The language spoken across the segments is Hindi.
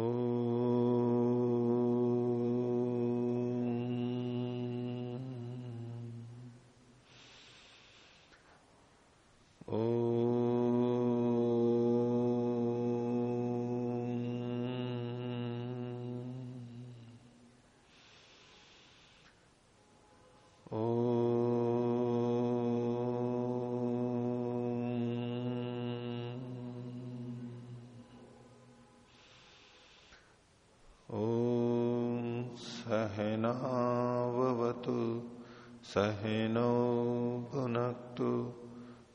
Oh. सहनो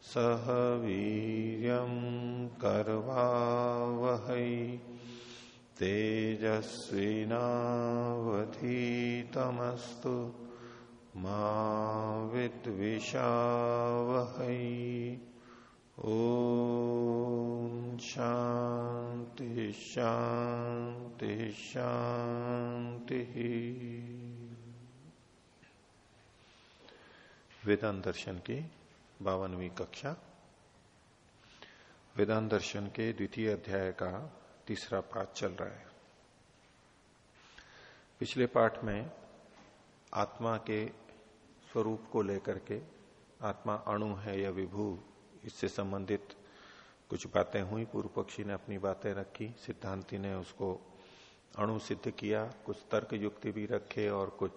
सह वीर कर्वावह। तेजस्वीनावधीतमस्तु मा विद्विषावह। ओ शांति शांति शांति वेदांत दर्शन की बावनवी कक्षा। वेदांत दर्शन के द्वितीय अध्याय का तीसरा पाठ चल रहा है। पिछले पाठ में आत्मा के स्वरूप को लेकर के आत्मा अणु है या विभू, इससे संबंधित कुछ बातें हुई। पूर्व पक्षी ने अपनी बातें रखी, सिद्धांति ने उसको अणु सिद्ध किया, कुछ तर्क युक्ति भी रखे और कुछ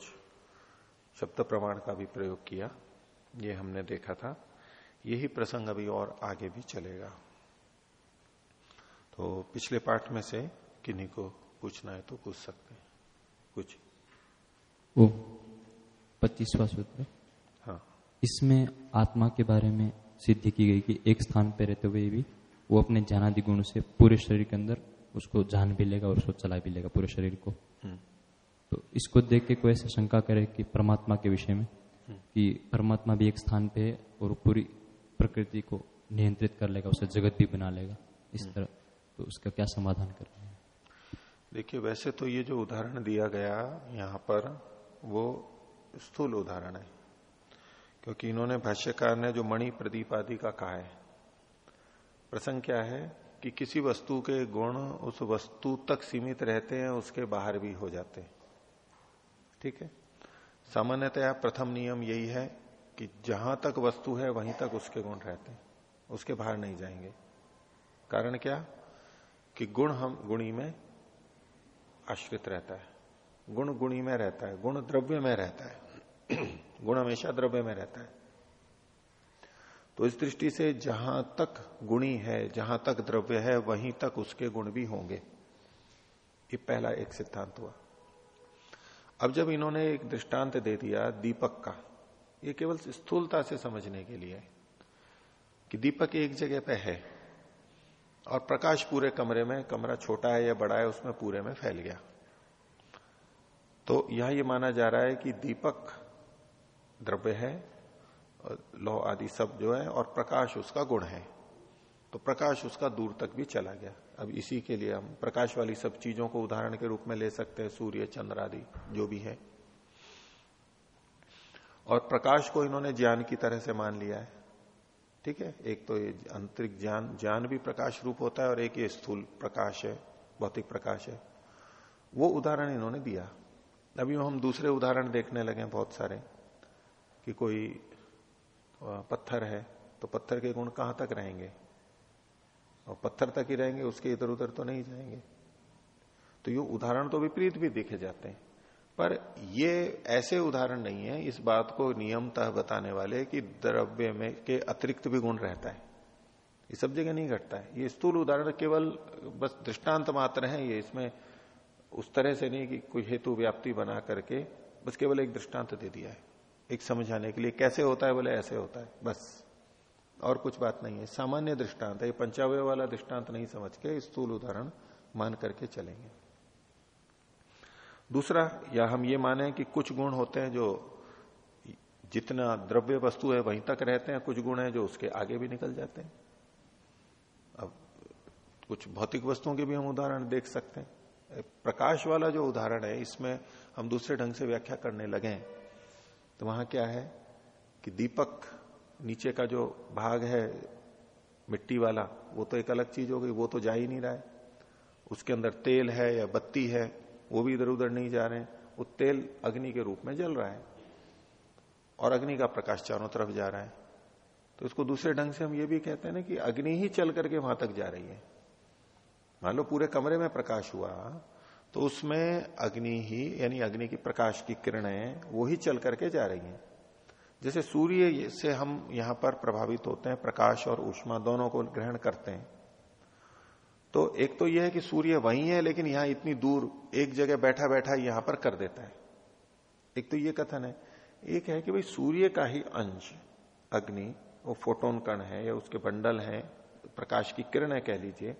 शब्द प्रमाण का भी प्रयोग किया। ये हमने देखा था। यही प्रसंग अभी और आगे भी चलेगा। तो पिछले पाठ में से किन्हीं को पूछना है तो पूछ सकते हैं। कुछ। वो पच्चीसवा सूत्र हाँ। इसमें आत्मा के बारे में सिद्धि की गई कि एक स्थान पर रहते हुए भी वो अपने ज्ञानादि गुण से पूरे शरीर के अंदर उसको जान भी लेगा और उसको चला भी लेगा पूरे शरीर को। हम्म। तो इसको देख के कोई ऐसा शंका करे कि परमात्मा के विषय में? कि परमात्मा भी एक स्थान पे है और पूरी प्रकृति को नियंत्रित कर लेगा उसे जगत भी बना लेगा। इस हम्म। तरह तो उसका क्या समाधान कर रहे हैं? देखिए वैसे तो ये जो उदाहरण दिया गया यहाँ पर वो स्थूल उदाहरण है। क्योंकि इन्होंने भाष्यकार ने जो मणि प्रदीप आदि का कहा है प्रसंग क्या है कि किसी वस्तु के गुण उस वस्तु तक सीमित रहते हैं उसके बाहर भी हो जाते हैं। ठीक है? सामान्यतया प्रथम नियम यही है कि जहाँ तक वस्तु है, वहीं तक उसके गुण रहते हैं। उसके बाहर नहीं जाएँगे। कारण क्या? कि गुण हम, गुणी में आश्रित रहता है। गुण गुणी में रहता है। गुण द्रव्य में रहता है। गुण हमेशा द्रव्य में रहता है। तो इस दृष्टि से जहाँ तक गुणी है, जहाँ तक द्रव्य है, वहीं तक उसके गुण भी होंगे। ये पहला एक सिद्धांत हुआ। अब जब इन्होंने एक दृष्टांत दे दिया दीपक का, ये केवल स्थूलता से समझने के लिए कि दीपक एक जगह पे है और प्रकाश पूरे कमरे में, कमरा छोटा है या बड़ा है, उसमें पूरे में फैल गया। तो यह ये माना जा रहा है कि दीपक द्रव्य है लौ आदि सब जो है और प्रकाश उसका गुण है। तो प्रकाश उसका दूर तक भी चला गया। अब इसी के लिए हम प्रकाश वाली सब चीज़ों को उदाहरण के रूप में ले सकते हैं, सूर्य, चंद्र आदि, जो भी है। और प्रकाश को इन्होंने ज्ञान की तरह से मान लिया है। ठीक है? एक तो ये आंतरिक ज्ञान ज्ञान भी प्रकाश रूप होता है और एक ये स्थूल प्रकाश है, भौतिक प्रकाश है। वो उदाहरण इन्होंने दिया। अभी हम दूसरे उदाहरण देखने लगे बहुत सारे, कि कोई पत्थर है तो पत्थर के गुण कहाँ तक रहेंगे? और पत्थर तक ही रहेंगे, उसके इधर उधर तो नहीं जाएँगे। तो ये उदाहरण तो विपरीत भी देखे जाते हैं। पर ये ऐसे उदाहरण नहीं है, इस बात को नियमतः बताने वाले कि द्रव्य में के अतिरिक्त भी गुण रहता है। ये सब जगह नहीं घटता है। ये स्थूल उदाहरण केवल बस दृष्टांत मात्र है, ये इसमें उस तरह से नहीं कि कोई हेतु व्याप्ति बना करके बस केवल एक दृष्टांत दे दिया है। एक समझाने के लिए कैसे होता है, बोले ऐसे होता है। बस। और कुछ बात नहीं है। सामान्य दृष्टांत है पंचावय वाला दृष्टांत नहीं समझ के स्थूल उदाहरण मान करके चलेंगे। दूसरा, या हम ये माने कि कुछ गुण होते हैं जो जितना द्रव्य वस्तु है वहीं तक रहते हैं, कुछ गुण है जो उसके आगे भी निकल जाते हैं। अब कुछ भौतिक वस्तुओं के भी हम उदाहरण देख सकते हैं। प्रकाश वाला जो उदाहरण है, इसमें हम दूसरे ढंग से व्याख्या करने लगे तो वहाँ क्या है कि दीपक नीचे का जो भाग है मिट्टी वाला, वो तो एक अलग चीज़ हो गई, वो तो जा ही नहीं रहा है। उसके अंदर तेल है या बत्ती है, वो भी इधर उधर नहीं जा रहे वो तेल अग्नि के रूप में जल रहा है और अग्नि का प्रकाश चारों तरफ़ जा रहा है। तो इसको दूसरे ढंग से हम ये भी कहते हैं ना कि अग्नि ही चल करके वहाँ तक जा रही है। मान लो पूरे कमरे में प्रकाश हुआ तो उसमें अग्नि ही, यानी अग्नि की प्रकाश की किरणें, वो ही चल करके जा रही हैं। जैसे सूर्य से हम यहाँ पर प्रभावित होते हैं, प्रकाश और उष्मा दोनों को ग्रहण करते हैं। तो एक तो यह है कि सूर्य वही है, लेकिन यहाँ इतनी दूर एक जगह बैठा बैठा यहाँ पर कर देता है। एक तो ये कथन है। एक है कि भाई सूर्य का ही अंश, अग्नि, वो फोटोन कण है या उसके बंडल है, प्रकाश की किरण है कह लीजिए,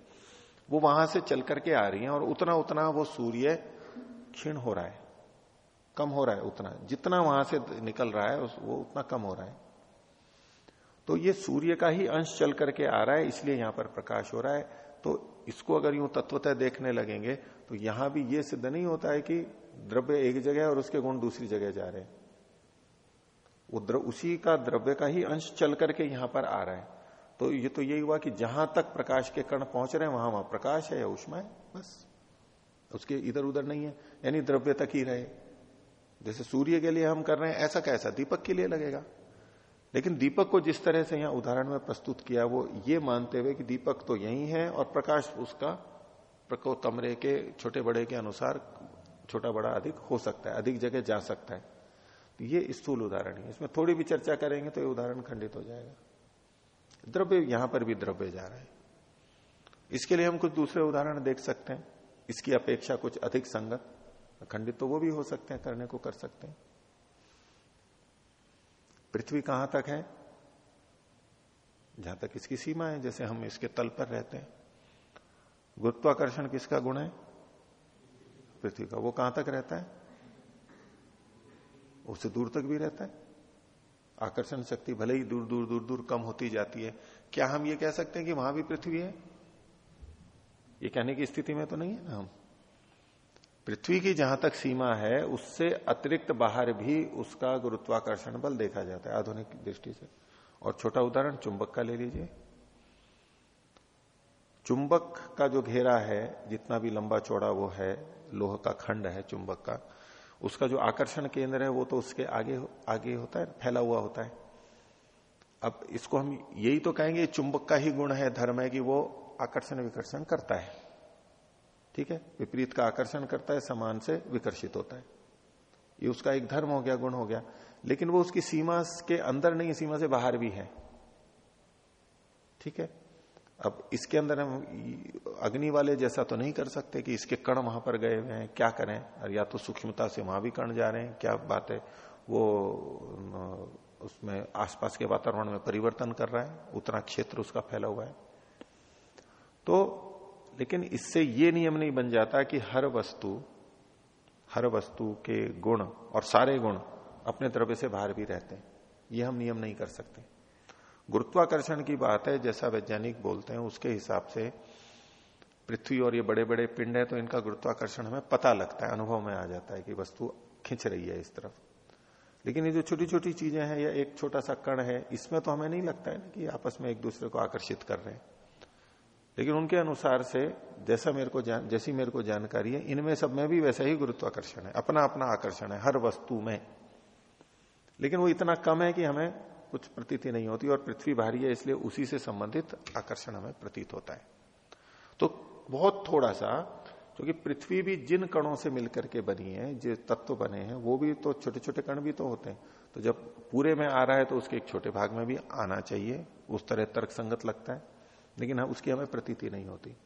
वो वहाँ से चल करके आ रही है और उतना उतना वो सूर्य क्षीण हो रहा है। कम हो रहा है उतना। जितना वहाँ से निकल रहा है वो उतना कम हो रहा है। तो ये सूर्य का ही अंश चल करके आ रहा है, इसलिए यहाँ पर प्रकाश हो रहा है। तो इसको अगर यूँ तत्वतः देखने लगेंगे तो यहाँ भी ये सिद्ध नहीं होता है कि द्रव्य एक जगह और उसके गुण दूसरी जगह जा रहे हैं। वो उसी का द्रव्य का ही अंश चल करके यहाँ पर आ रहा है। तो ये तो यही हुआ कि जहाँ तक प्रकाश के कण पहुँच रहे हैं, वहाँ वहाँ प्रकाश है या उष्मा है, बस। उसके इधर उधर नहीं है, यानी द्रव्य तक ही रहे। जैसे सूर्य के लिए हम कर रहे हैं, ऐसा कैसा दीपक के लिए लगेगा। लेकिन दीपक को जिस तरह से यहाँ उदाहरण में प्रस्तुत किया, वो ये मानते हुए कि दीपक तो यही है और प्रकाश उसका कमरे के छोटे बड़े के अनुसार छोटा बड़ा अधिक हो सकता है, अधिक जगह जा सकता है। तो ये स्थूल उदाहरण है। इसमें थोड़ी भी चर्चा करेंगे तो ये उदाहरण खंडित हो जाएगा। द्रव्य यहाँ पर भी द्रव्य जा रहा है। इसके लिए हम कुछ दूसरे उदाहरण देख सकते हैं। इसकी अपेक्षा कुछ अधिक संगत। खंडित तो वो भी हो सकते हैं, करने को कर सकते हैं। पृथ्वी कहाँ तक है? जहाँ तक इसकी सीमा है, जैसे हम इसके तल पर रहते हैं। गुरुत्वाकर्षण किसका गुण है? पृथ्वी का। वो कहाँ तक रहता है? उससे दूर तक भी रहता है। आकर्षण शक्ति भले ही दूर दूर दूर दूर कम होती जाती है। क्या हम ये कह सकते हैं कि वहाँ भी पृथ्वी है? ये कहने की स्थिति में तो नहीं है ना हम। पृथ्वी की जहाँ तक सीमा है, उससे अतिरिक्त बाहर भी उसका गुरुत्वाकर्षण बल देखा जाता है, आधुनिक दृष्टि से। और छोटा उदाहरण, चुंबक का ले लीजिए। चुंबक का जो घेरा है, जितना भी लंबा चौड़ा वो है, लोह का खंड है चुंबक का, उसका जो आकर्षण केंद्र है, वो तो उसके आगे आगे होता है, फैला हुआ होता है। अब इसको हम यही तो कहेंगे, चुंबक का ही गुण है, धर्म है कि वो आकर्षण विकर्षण करता है। ठीक है? विपरीत का आकर्षण करता है, समान से विकर्षित होता है। ये उसका एक धर्म हो गया, गुण हो गया। लेकिन वो उसकी सीमा के अंदर नहीं, सीमा से बाहर भी है। ठीक है? अब इसके अंदर हम अग्नि वाले जैसा तो नहीं कर सकते कि इसके कण वहाँ पर गए हुए हैं, क्या करें? और या तो सूक्ष्मता से वहाँ भी कण जा रहे हैं, क्या बात है? वो उसमें आसपास के वातावरण में परिवर्तन कर रहा है, उतना क्षेत्र उसका फैला हुआ है। तो लेकिन इससे ये नियम नहीं बन जाता कि हर वस्तु हर वस्तु के गुण और सारे गुण अपने द्रव्य से बाहर भी रहते हैं। ये हम नियम नहीं कर सकते। गुरुत्वाकर्षण की बात है, जैसा वैज्ञानिक बोलते हैं, उसके हिसाब से पृथ्वी और ये बड़े बड़े पिंड है तो इनका गुरुत्वाकर्षण हमें पता लगता है, अनुभव में आ जाता है कि वस्तु खिंच रही है इस तरफ़। लेकिन ये जो छोटी छोटी चीज़ें हैं, या एक छोटा सा कण है, इसमें तो हमें नहीं लगता है ना कि आपस में एक दूसरे को आकर्षित कर रहे हैं। लेकिन उनके अनुसार से जैसा मेरे को जान, जैसी मेरे को जानकारी है, इनमें सब में भी वैसा ही गुरुत्वाकर्षण है अपना अपना आकर्षण है, हर वस्तु में। लेकिन वो इतना कम है कि हमें कुछ प्रतीति नहीं होती और पृथ्वी भारी है, इसलिए उसी से संबंधित आकर्षण हमें प्रतीत होता है। तो बहुत थोड़ा सा क्योंकि पृथ्वी भी जिन कणों से मिलकर के बनी है, जो तत्व बने हैं, वो भी तो छोटे छोटे कण भी तो होते हैं। तो जब पूरे में आ रहा है तो उसके एक छोटे भाग में भी आना चाहिए। उस तरह तर्क संगत लगता है। लेकिन हम उसकी हमें प्रतीति नहीं होती।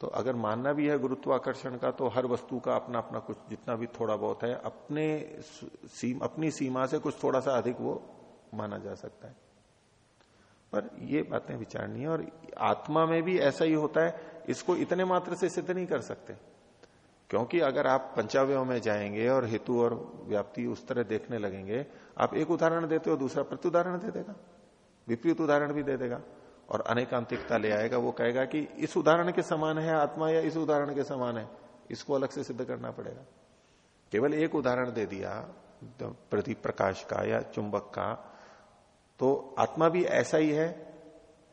तो अगर मानना भी है गुरुत्वाकर्षण का तो हर वस्तु का अपना अपना कुछ जितना भी थोड़ा बहुत है अपने सीम, अपनी सीमा से कुछ थोड़ा सा अधिक वो माना जा सकता है। पर ये बातें विचारनी है और आत्मा में भी ऐसा ही होता है इसको इतने मात्र से सिद्ध नहीं कर सकते। क्योंकि अगर आप पंचावयों में जाएँगे और हेतु और व्याप्ति उस तरह देखने लगेंगे आप एक उदाहरण देते हो दूसरा प्रत्युदाहरण दे देगा विपरीत उदाहरण भी दे देगा। और अनेकांतिकता ले आएगा, वो कहेगा कि इस उदाहरण के समान है आत्मा या इस उदाहरण के समान है। इसको अलग से सिद्ध करना पड़ेगा। केवल एक उदाहरण दे दिया प्रदीप प्रकाश का या चुंबक का तो आत्मा भी ऐसा ही है।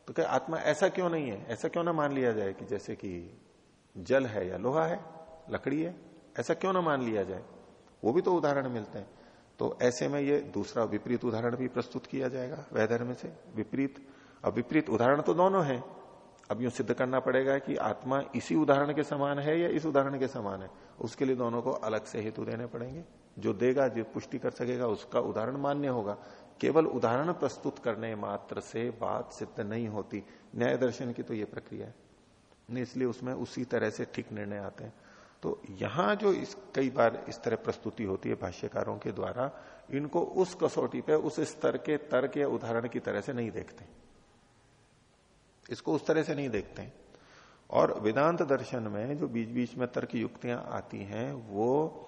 तो क्या आत्मा ऐसा क्यों नहीं है? ऐसा क्यों ना मान लिया जाए कि जैसे कि जल है या लोहा है, लकड़ी है, ऐसा क्यों ना मान लिया जाए? वो भी तो उदाहरण मिलते हैं। तो ऐसे में ये दूसरा विपरीत उदाहरण भी प्रस्तुत किया जाएगा वैधर्म से। विपरीत अब विपरीत उदाहरण तो दोनों है। अब यूँ सिद्ध करना पड़ेगा कि आत्मा इसी उदाहरण के समान है या इस उदाहरण के समान है। उसके लिए दोनों को अलग से हेतु देने पड़ेंगे। जो देगा, जो पुष्टि कर सकेगा, उसका उदाहरण मान्य होगा। केवल उदाहरण प्रस्तुत करने मात्र से बात सिद्ध नहीं होती। न्याय दर्शन की तो ये प्रक्रिया है। इसलिए उसमें उसी तरह से ठीक निर्णय आते हैं। तो यहाँ जो इस, कई बार इस तरह प्रस्तुति होती है भाष्यकारों के द्वारा, इनको उस कसौटी पे, उस स्तर के तर्क या उदाहरण की तरह से नहीं देखते। इसको उस तरह से नहीं देखते और वेदांत दर्शन में जो बीच बीच में तर्क युक्तियाँ आती हैं, वो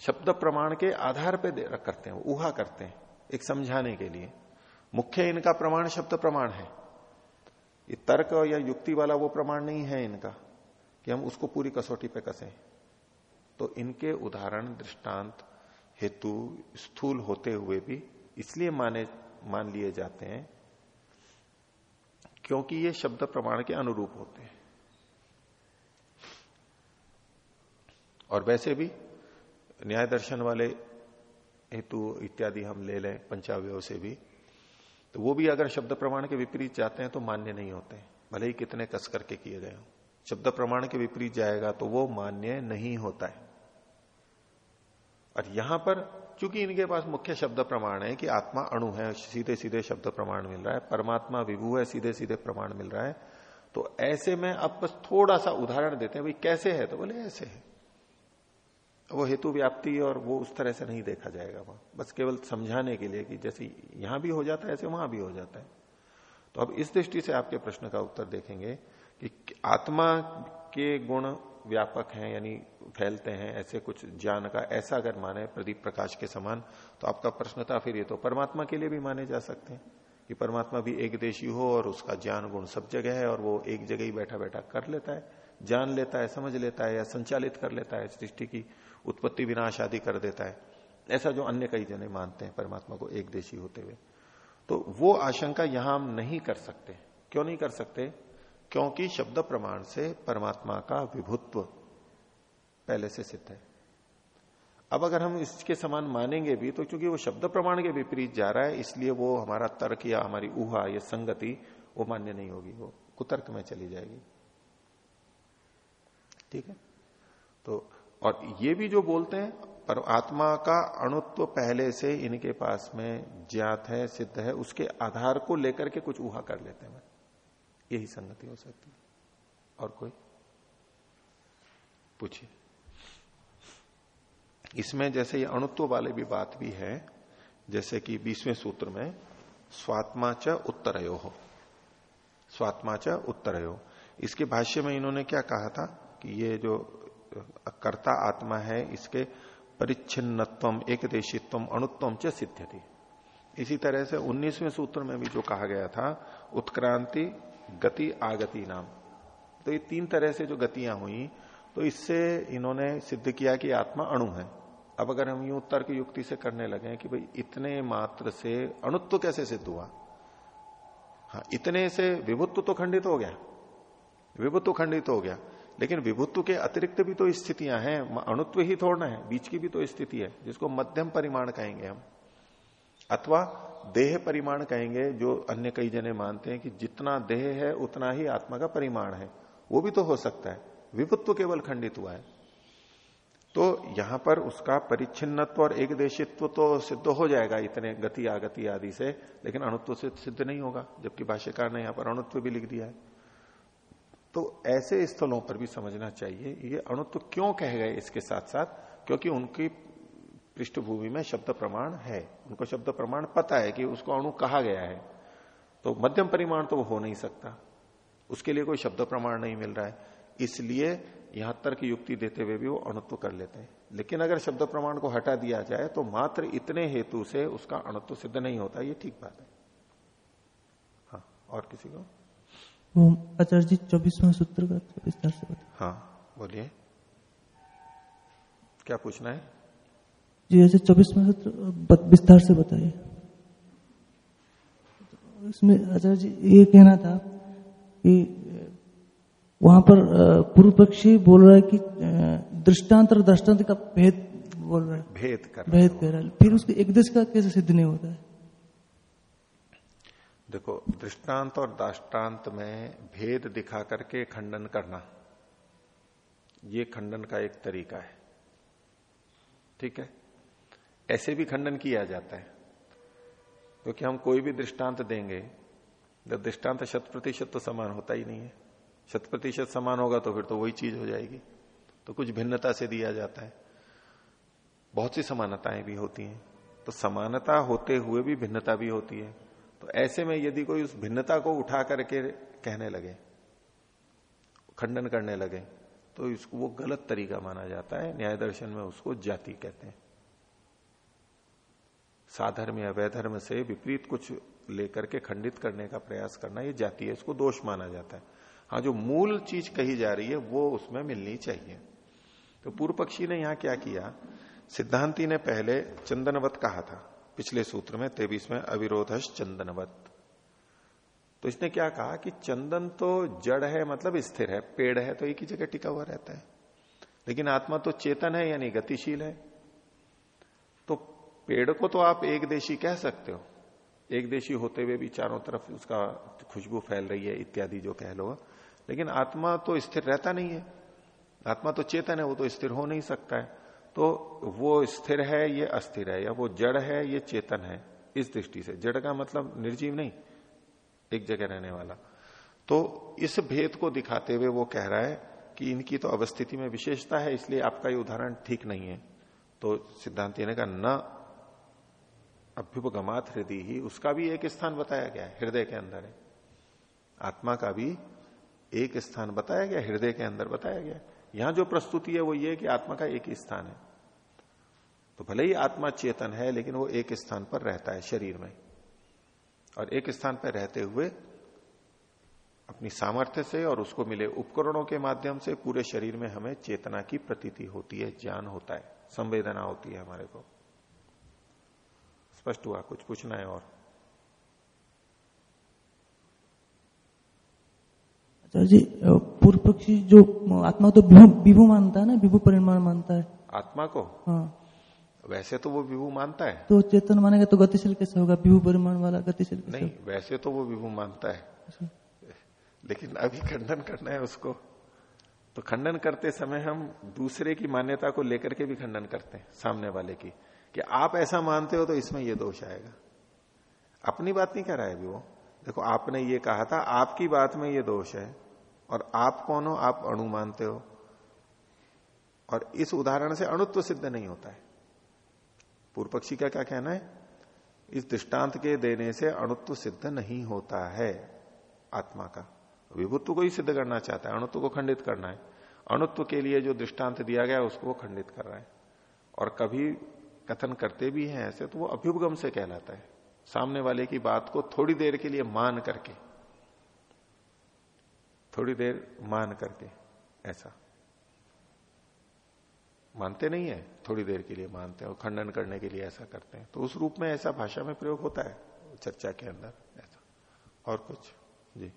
शब्द प्रमाण के आधार पर करते हैं उहा करते हैं, एक समझाने के लिए। मुख्य इनका प्रमाण शब्द प्रमाण है। ये तर्क या युक्ति वाला वो प्रमाण नहीं है इनका, कि हम उसको पूरी कसौटी पे कसें। तो इनके उदाहरण, दृष्टांत, हेतु स्थूल होते हुए भी इसलिए माने, मान लिए जाते हैं क्योंकि ये शब्द प्रमाण के अनुरूप होते हैं। और वैसे भी न्याय दर्शन वाले हेतु इत्यादि हम ले लें, पंचावय से भी तो वो भी अगर शब्द प्रमाण के विपरीत जाते हैं तो मान्य नहीं होते भले ही कितने कस करके किए गए हो। शब्द प्रमाण के विपरीत जाएगा तो वो मान्य नहीं होता है। और यहाँ पर चूँकि इनके पास मुख्य शब्द प्रमाण है कि आत्मा अणु है सीधे सीधे शब्द प्रमाण मिल रहा है, परमात्मा विभू है सीधे सीधे प्रमाण मिल रहा है। तो ऐसे में अब बस थोड़ा सा उदाहरण देते हैं, भाई कैसे है? तो बोले, ऐसे है। वो हेतु व्याप्ति और वो उस तरह से नहीं देखा जाएगा वहाँ। बस केवल समझाने के लिए कि जैसे यहाँ भी हो जाता है, ऐसे वहाँ भी हो जाता है। तो अब इस दृष्टि से आपके प्रश्न का उत्तर देखेंगे कि आत्मा के गुण व्यापक हैं, यानी फैलते हैं, ऐसे कुछ ज्ञान का, ऐसा अगर माने प्रदीप प्रकाश के समान तो आपका प्रश्न था फिर ये तो परमात्मा के लिए भी माने जा सकते हैं। कि परमात्मा भी एक देशी हो और उसका ज्ञान गुण सब जगह है और वो एक जगह ही बैठा बैठा कर लेता है, जान लेता है, समझ लेता है या संचालित कर लेता है, सृष्टि की उत्पत्ति विनाश आदि कर देता है। ऐसा जो अन्य कई जने मानते हैं परमात्मा को एक देशी होते हुए। तो वो आशंका यहाँ हम नहीं कर सकते। क्यों नहीं कर सकते? क्योंकि शब्द प्रमाण से परमात्मा का विभुत्व पहले से सिद्ध है। अब अगर हम इसके समान मानेंगे भी तो क्योंकि वो शब्द प्रमाण के विपरीत जा रहा है, इसलिए वो हमारा तर्क या हमारी ऊहा या संगति, वो मान्य नहीं होगी, वो कुतर्क में चली जाएगी। ठीक है? तो और ये भी जो बोलते हैं, पर आत्मा का अणुत्व पहले से इनके पास में ज्ञात है, सिद्ध है, उसके आधार को लेकर के कुछ ऊहा कर लेते हैं। यही संगति हो सकती है। और कोई? पूछिए। इसमें जैसे ये अणुत्व वाले भी बात भी है, जैसे कि बीसवें सूत्र में, स्वात्मा च उत्तरयो हो। स्वात्मा च उत्तरयो। इसके भाष्य में इन्होंने क्या कहा था कि ये जो कर्ता आत्मा है, इसके परिच्छिन्नत्व एक देशित्व अणुत्व च सिद्ध इसी तरह से 19वें सूत्र में भी जो कहा गया था, उत्क्रांति गति आगति नाम। तो ये तीन तरह से जो गतियाँ हुई तो इससे इन्होंने सिद्ध किया कि आत्मा अणु है। अब अगर हम यूँ तर्क युक्ति से करने लगे कि भाई इतने मात्र से अणुत्व कैसे सिद्ध हुआ? हाँ इतने से विभुत्व तो खंडित हो गया। विभुत्व खंडित हो गया। लेकिन विभुत्व के अतिरिक्त भी तो स्थितियाँ हैं, अणुत्व ही थोड़ना है, बीच की भी तो स्थिति है, जिसको मध्यम परिमाण कहेंगे हम। अथवा देह परिमाण कहेंगे, जो अन्य कई जने मानते हैं कि जितना देह है, उतना ही आत्मा का परिमाण है। वो भी तो हो सकता है। विभुत्व केवल खंडित हुआ है। तो यहाँ पर उसका परिच्छिन्नत्व और एक देशित्व तो सिद्ध हो जाएगा इतने गति आगति आदि से, लेकिन अणुत्व से सिद्ध नहीं होगा, जबकि भाष्यकार ने यहाँ पर अणुत्व भी लिख दिया है। तो ऐसे स्थलों पर भी समझना चाहिए, ये अणुत्व क्यों कह गए इसके साथ साथ क्योंकि उनकी पृष्ठभूमि में शब्द प्रमाण है। उनको शब्द प्रमाण पता है कि उसको अणु कहा गया है। तो मध्यम परिमाण तो वो हो नहीं सकता। उसके लिए कोई शब्द प्रमाण नहीं मिल रहा है। इसलिए यहाँ तर्क युक्ति देते हुए भी वो अणुत्व कर लेते हैं। लेकिन अगर शब्द प्रमाण को हटा दिया जाए तो मात्र इतने हेतु से उसका अणुत्व सिद्ध नहीं होता। ये ठीक बात है। हाँ और किसी को? आचार्य जी चौबीसवा सूत्र का विस्तार से हाँ बोलिए। क्या पूछना है? जी ऐसे चौबीसवा सूत्र विस्तार से बताइए। इसमें आचार्य जी ये कहना था कि वहाँ पर पूर्व पक्षी बोल रहा है कि दृष्टांत और दृष्टांत का भेद बोल रहा है। भेद कर भेद कर रहा है। फिर उसके एक देश का कैसे सिद्ध नहीं होता है? देखो दृष्टांत और दाष्टांत में भेद दिखा करके खंडन करना ये खंडन का एक तरीका है। ठीक है? ऐसे भी खंडन किया जाता है। क्योंकि तो हम कोई भी दृष्टांत देंगे जब दृष्टांत शत प्रतिशत तो समान होता ही नहीं है। शत प्रतिशत समान होगा तो फिर तो वही चीज़ हो जाएगी। तो कुछ भिन्नता से दिया जाता है। बहुत सी समानताएँ भी होती हैं। तो समानता होते हुए भी भिन्नता भी होती है। तो ऐसे में यदि कोई उस भिन्नता को उठा करके कहने लगे, खंडन करने लगे तो इसको वो गलत तरीका माना जाता है। न्याय दर्शन में उसको जाति कहते हैं। साधर्म या वैधर्म से विपरीत कुछ लेकर के खंडित करने का प्रयास करना ये जाती है, इसको दोष माना जाता है। हाँ जो मूल चीज़ कही जा रही है, वो उसमें मिलनी चाहिए। तो पूर्व पक्षी ने यहाँ क्या किया? सिद्धांति ने पहले चंदनवत कहा था, पिछले सूत्र में तेबीस में अविरोधश चंदनवत। तो इसने क्या कहा कि चंदन तो जड़ है मतलब स्थिर है, पेड़ है तो एक ही जगह टिका हुआ रहता है। लेकिन आत्मा तो चेतन है, यानी गतिशील है। तो पेड़ को तो आप एक देशी कह सकते हो। एक देशी होते हुए भी चारों तरफ़ उसका खुशबू फैल रही है, इत्यादि जो कह लो। लेकिन आत्मा तो स्थिर रहता नहीं है। आत्मा तो चेतन है, वो तो स्थिर हो नहीं सकता है। तो वो स्थिर है, ये अस्थिर है, या वो जड़ है, ये चेतन है, इस दृष्टि से। जड़ का मतलब निर्जीव नहीं, एक जगह रहने वाला। तो इस भेद को दिखाते हुए वो कह रहा है कि इनकी तो अवस्थिति में विशेषता है, इसलिए आपका ये उदाहरण ठीक नहीं है। तो सिद्धांत ने कहा, न अभ्युपगमात हृदय ही, उसका भी एक स्थान बताया गया है, हृदय के अंदर है। आत्मा का भी एक स्थान बताया गया, हृदय के अंदर बताया गया यहाँ जो प्रस्तुति है वो ये कि आत्मा का एक ही स्थान है। तो भले ही आत्मा चेतन है, लेकिन वो एक स्थान पर रहता है शरीर में। और एक स्थान पर रहते हुए अपनी सामर्थ्य से और उसको मिले उपकरणों के माध्यम से पूरे शरीर में हमें चेतना की प्रतीति होती है, ज्ञान होता है, संवेदना होती है हमारे को। स्पष्ट हुआ कुछ पूछना है और। अच्छा जी पूर्व पक्षी जो आत्मा तो विभू मानता है ना विभू परिमाण मानता है। आत्मा को? हाँ। वैसे तो वो विभू मानता है। तो चेतन मानेगा तो गतिशील कैसे होगा? विभू परिमाण वाला गतिशील नहीं वैसे तो वो विभू मानता है। अच्छा। लेकिन अभी खंडन करना है उसको। तो खंडन करते समय हम दूसरे की मान्यता को लेकर के भी खंडन करते हैं सामने वाले की। कि आप ऐसा मानते हो तो इसमें यह दोष आएगा। अपनी बात नहीं कह रहा है अभी वो। देखो, आपने ये कहा था, आपकी बात में ये दोष है, और आप कौन हो? आप अणु मानते हो। और इस उदाहरण से अणुत्व सिद्ध नहीं होता है। पूर्व पक्षी का क्या कहना है? इस दृष्टांत के देने से अणुत्व सिद्ध नहीं होता है, आत्मा का। विभुत्व को ही सिद्ध करना चाहता है, अणुत्व को खंडित करना है। अणुत्व के लिए जो दृष्टांत दिया गया, उसको वो खंडित कर रहा है। और कभी कथन करते भी हैं ऐसे तो वो अभ्युपगम से कहलाता है। सामने वाले की बात को थोड़ी देर के लिए मान करके। थोड़ी देर मान करके, ऐसा। मानते नहीं है, थोड़ी देर के लिए मानते हैं और खंडन करने के लिए ऐसा करते हैं। तो उस रूप में ऐसा भाषा में प्रयोग होता है, चर्चा के अंदर, ऐसा। और कुछ? जी।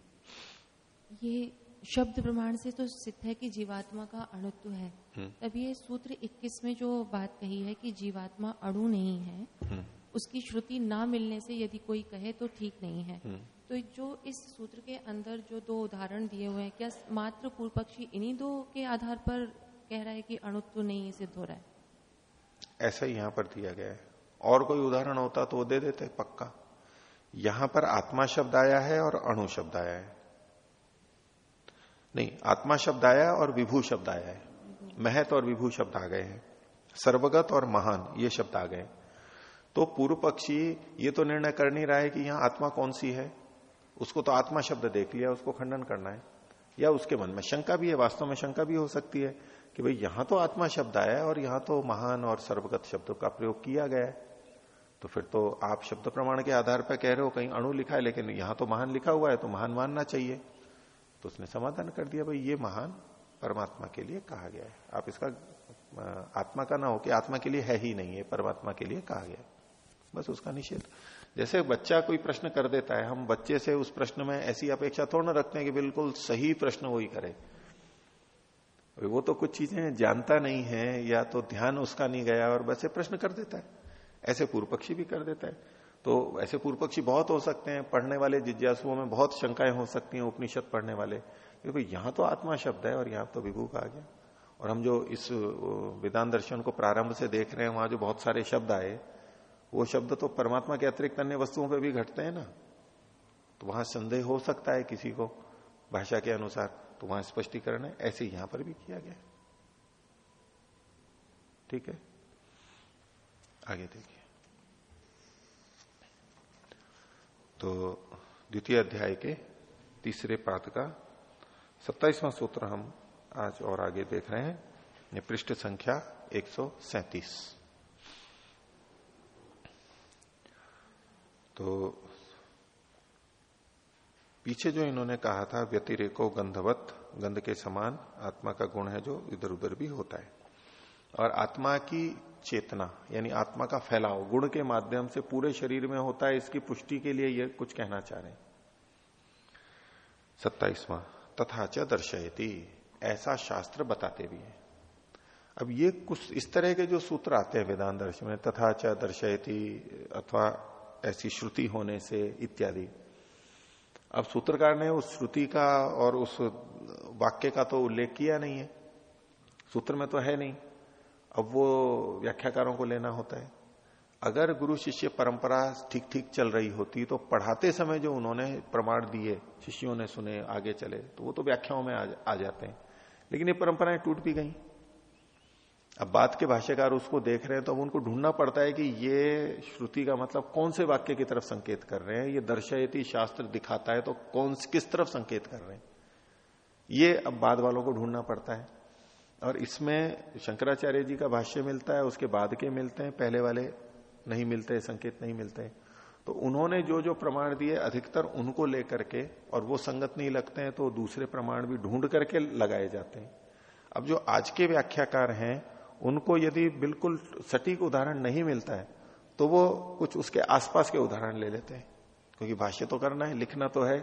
ये शब्द प्रमाण से तो सिद्ध है कि जीवात्मा का अणुत्व है हम्म। तब ये सूत्र 21 में जो बात कही है कि जीवात्मा अणु नहीं है हम्म। उसकी श्रुति ना मिलने से यदि कोई कहे तो ठीक नहीं है हम्म। तो जो इस सूत्र के अंदर जो दो उदाहरण दिए हुए हैं क्या मात्र पूर्व पक्षी इन्हीं दो के आधार पर कह रहा है कि अणुत्व नहीं सिद्ध हो रहा है ऐसा ही यहाँ पर दिया गया है और कोई उदाहरण होता तो वो दे देते पक्का यहाँ पर आत्मा शब्द आया है और अणु शब्द आया है नहीं, आत्मा शब्द आया और विभू शब्द आया है। महत और विभू शब्द आ गए हैं। सर्वगत और महान, ये शब्द आ गए तो पूर्व पक्षी, ये तो निर्णय कर नहीं रहा है कि यहाँ आत्मा कौन सी है। उसको तो आत्मा शब्द देख लिया, उसको खंडन करना है। या उसके मन में शंका भी है, वास्तव में शंका भी हो सकती है कि भाई यहाँ तो आत्मा शब्द आया है और यहाँ तो महान और सर्वगत शब्दों का प्रयोग किया गया है। तो फिर तो आप शब्द प्रमाण के आधार पर कह रहे हो, कहीं अणु लिखा है, लेकिन यहाँ तो महान लिखा हुआ है तो महान मानना चाहिए। तो उसने समाधान कर दिया, भाई, ये महान परमात्मा के लिए कहा गया है। आप इसका आत्मा का ना हो कि आत्मा के लिए है ही नहीं है परमात्मा के लिए कहा गया बस उसका निषेध। जैसे बच्चा कोई प्रश्न कर देता है, हम बच्चे से उस प्रश्न में ऐसी अपेक्षा थोड़ा ना रखते हैं कि बिल्कुल सही प्रश्न वही करे। वो तो कुछ चीज़ें जानता नहीं है, या तो ध्यान उसका नहीं गया और बस ये प्रश्न कर देता है। ऐसे पूर्व पक्षी भी कर देता है। तो ऐसे पूर्व पक्षी बहुत हो सकते हैं, पढ़ने वाले जिज्ञासुओं में बहुत शंकाएँ हो सकती हैं उपनिषद पढ़ने वाले। क्योंकि यहाँ तो आत्मा शब्द है और यहाँ तो विभू का आ गया। और हम जो इस विधान दर्शन को प्रारंभ से देख रहे हैं, वहाँ जो बहुत सारे शब्द आए, वो शब्द तो परमात्मा के अतिरिक्त अन्य वस्तुओं पर भी घटते हैं ना। तो वहाँ संदेह हो सकता है किसी को, भाषा के अनुसार। तो वहाँ स्पष्टीकरण है, ऐसे यहाँ पर भी किया गया ठीक है? आगे देखिए। तो द्वितीय अध्याय के तीसरे पाद का सत्ताईसवां सूत्र हम आज और आगे देख रहे हैं। पृष्ठ संख्या एक सौ सैंतीस। तो पीछे जो इन्होंने कहा था, व्यतिरेको गंधवत, गंध के समान आत्मा का गुण है जो इधर उधर भी होता है। और आत्मा की चेतना, यानी आत्मा का फैलाव, गुण के माध्यम से पूरे शरीर में होता है, इसकी पुष्टि के लिए ये कुछ कहना चाह रहे सत्ताईसवां, तथा च दर्शयती, ऐसा शास्त्र बताते भी है। अब ये कुछ इस तरह के जो सूत्र आते हैं वेदांत दर्शन में, तथा च दर्शयती, अथवा ऐसी श्रुति होने से इत्यादि। अब सूत्रकार ने उस श्रुति का और उस वाक्य का तो उल्लेख किया नहीं है। सूत्र में तो है नहीं। अब वो व्याख्याकारों को लेना होता है। अगर गुरु शिष्य परंपरा ठीक ठीक चल रही होती तो पढ़ाते समय जो उन्होंने प्रमाण दिए शिष्यों ने सुने आगे चले तो वो तो व्याख्याओं में आ, आ जाते हैं। लेकिन ये परंपराएँ टूट भी गई। अब बात के भाष्यकार उसको देख रहे हैं तो अब उनको ढूंढना पड़ता है कि ये श्रुति का मतलब कौन से वाक्य की तरफ़ संकेत कर रहे हैं ये दर्शयती शास्त्र दिखाता है तो कौन किस तरफ़ संकेत कर रहे हैं? ये अब बाद वालों को ढूंढना पड़ता है। और इसमें शंकराचार्य जी का भाष्य मिलता है, उसके बाद के मिलते हैं, पहले वाले नहीं मिलते, संकेत नहीं मिलते तो उन्होंने जो जो प्रमाण दिए, अधिकतर उनको लेकर के, और वो संगत नहीं लगते हैं तो दूसरे प्रमाण भी ढूंढ करके लगाए जाते हैं। अब जो आज के व्याख्याकार हैं, उनको यदि बिल्कुल सटीक उदाहरण नहीं मिलता है तो वो कुछ उसके आसपास के उदाहरण ले लेते हैं। क्योंकि भाष्य तो करना है, लिखना तो है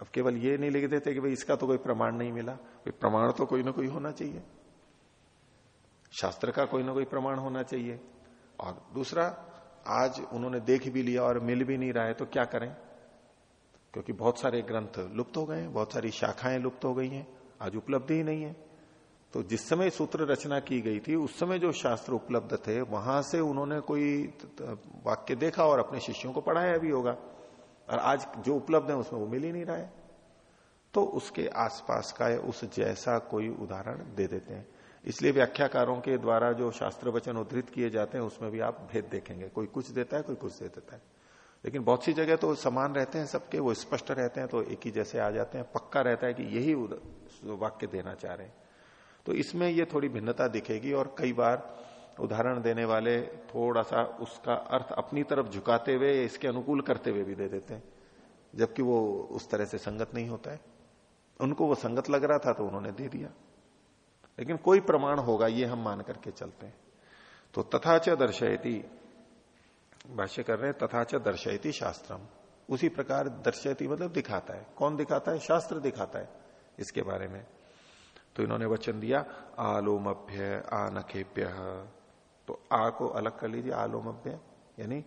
अब केवल ये नहीं लिख देते कि भाई इसका तो कोई प्रमाण नहीं मिला। भाई प्रमाण तो कोई ना कोई होना चाहिए। शास्त्र का कोई ना कोई प्रमाण होना चाहिए। और दूसरा, आज उन्होंने देख भी लिया और मिल भी नहीं रहा है तो क्या करें? क्योंकि बहुत सारे ग्रंथ लुप्त हो गए हैं, बहुत सारी शाखाएँ लुप्त हो गई हैं, आज उपलब्ध ही नहीं है। तो जिस समय सूत्र रचना की गई थी, उस समय जो शास्त्र उपलब्ध थे, वहाँ से उन्होंने कोई वाक्य देखा और अपने शिष्यों को पढ़ाया भी होगा। और आज जो उपलब्ध है उसमें वो मिल ही नहीं रहा है। तो उसके आसपास का उस जैसा कोई उदाहरण दे देते हैं। इसलिए व्याख्याकारों के द्वारा जो शास्त्र वचन उद्धृत किए जाते हैं, उसमें भी आप भेद देखेंगे। कोई कुछ देता है, कोई कुछ दे देता है। लेकिन बहुत सी जगह तो समान रहते हैं सबके, वो स्पष्ट रहते हैं तो एक ही जैसे आ जाते हैं। पक्का रहता है कि यही वाक्य देना चाह रहे हैं। तो इसमें ये थोड़ी भिन्नता दिखेगी और कई बार उदाहरण देने वाले थोड़ा सा उसका अर्थ अपनी तरफ़ झुकाते हुए इसके अनुकूल करते हुए भी दे देते हैं, जबकि वो उस तरह से संगत नहीं होता है। उनको वो संगत लग रहा था तो उन्होंने दे दिया। लेकिन कोई प्रमाण होगा, ये हम मान करके चलते हैं। तो तथाच दर्शयती, भाष्य कर रहे हैं, तथाच दर्शयती शास्त्रम। उसी प्रकार दर्शयती मतलब दिखाता है। कौन दिखाता है? शास्त्र दिखाता है इसके बारे में। तो इन्होंने वचन दिया, आलोमभ्य, आनखेभ्य। तो आ को अलग कर लीजिए आलोमभ्य यानी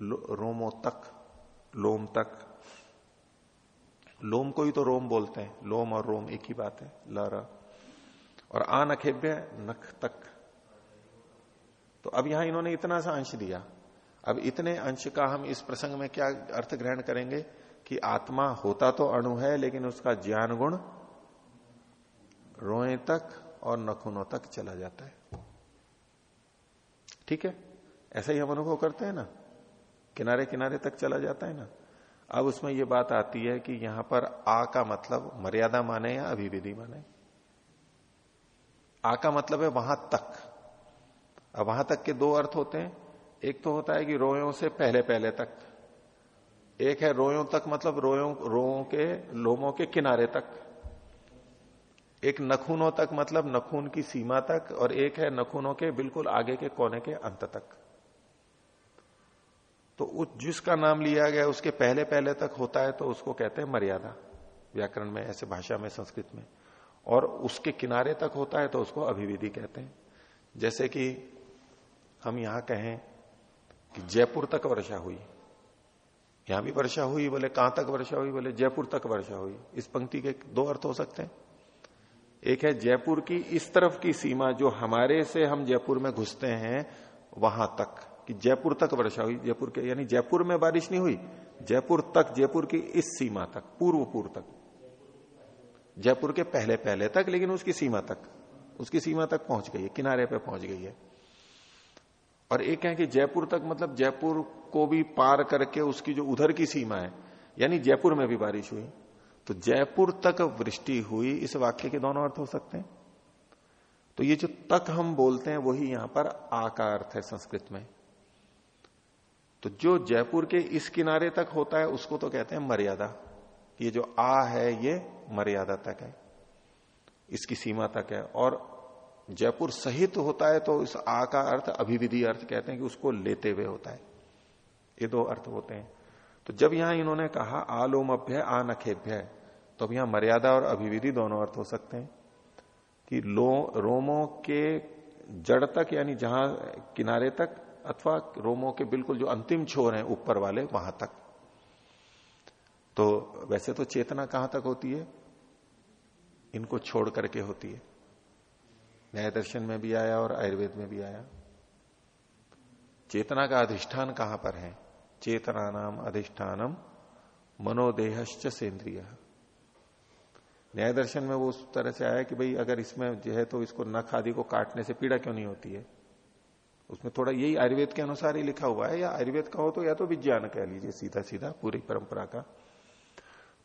रोमो तक, लोम तक। लोम को ही तो रोम बोलते हैं। लोम और रोम एक ही बात है लर और आ नखेभ्य, नख तक। तो अब यहाँ इन्होंने इतना सा अंश दिया। अब इतने अंश का हम इस प्रसंग में क्या अर्थ ग्रहण करेंगे कि आत्मा होता तो अणु है, लेकिन उसका ज्ञान गुण रोए तक और नखूनों तक चला जाता है। ठीक है? ऐसा ही हम अनुभव करते हैं ना। किनारे किनारे तक चला जाता है ना। अब उसमें यह बात आती है कि यहाँ पर आ का मतलब मर्यादा माने या अभिविधि माने? आ का मतलब है वहाँ तक। अब वहाँ तक के दो अर्थ होते हैं। एक तो होता है कि रोयों से पहले पहले तक। एक है रोयों तक मतलब रोयों रोयों के, लोमों के किनारे तक। एक नखूनों तक मतलब नखून की सीमा तक और एक है नखूनों के बिल्कुल आगे के कोने के अंत तक। तो जिसका नाम लिया गया, उसके पहले पहले तक होता है तो उसको कहते हैं मर्यादा, व्याकरण में, ऐसे भाषा में, संस्कृत में। और उसके किनारे तक होता है तो उसको अभिविधि कहते हैं। जैसे कि हम यहाँ कहें कि जयपुर तक वर्षा हुई। यहाँ भी वर्षा हुई बोले, कहाँ तक वर्षा हुई बोले, जयपुर तक वर्षा हुई। इस पंक्ति के दो अर्थ हो सकते हैं। एक है जयपुर की, इस तरफ़ की सीमा जो हमारे से हम जयपुर में घुसते हैं, वहाँ तक कि जयपुर तक वर्षा हुई, जयपुर के, यानी जयपुर में बारिश नहीं हुई, जयपुर तक, जयपुर की इस सीमा तक, पूर्व पूर्व तक। जयपुर के पहले पहले तक, लेकिन उसकी सीमा तक, उसकी सीमा तक पहुँच गई है, किनारे पे पहुँच गई है। और एक है कि जयपुर तक मतलब जयपुर को भी पार करके उसकी जो उधर की सीमा है, यानी जयपुर में भी बारिश हुई तो जयपुर तक वृष्टि हुई, इस वाक्य के दोनों अर्थ हो सकते हैं। तो ये जो तक हम बोलते हैं, वही यहाँ पर आ का अर्थ है संस्कृत में। तो जो जयपुर के इस किनारे तक होता है, उसको तो कहते हैं मर्यादा। ये जो आ है, ये मर्यादा तक है। इसकी सीमा तक है। और जयपुर सहित होता है तो इस आ का अर्थ अभिविधि अर्थ कहते हैं कि उसको लेते हुए होता है। ये दो अर्थ होते हैं। तो जब यहाँ इन्होंने कहा, आलोमभ्य आ नखेभ्य तो अब यहाँ मर्यादा और अभिविधि दोनों अर्थ हो सकते हैं। कि लो, रोमों के जड़ तक, यानी जहाँ किनारे तक, अथवा रोमों के बिल्कुल जो अंतिम छोर हैं, ऊपर वाले, वहाँ तक। तो वैसे तो चेतना कहाँ तक होती है? इनको छोड़ करके होती है। न्याय दर्शन में भी आया और आयुर्वेद में भी आया। चेतना का अधिष्ठान कहाँ पर है? चेतना नाम अधिष्ठानम मनोदेहश्च सेंद्रिय न्याय दर्शन में वो उस तरह से आया कि भाई अगर इसमें जो है तो इसको नख आदि को काटने से पीड़ा क्यों नहीं होती है? उसमें थोड़ा यही आयुर्वेद के अनुसार ही लिखा हुआ है, या आयुर्वेद का हो तो या तो विज्ञान कह लीजिए सीधा सीधा पूरी परंपरा का।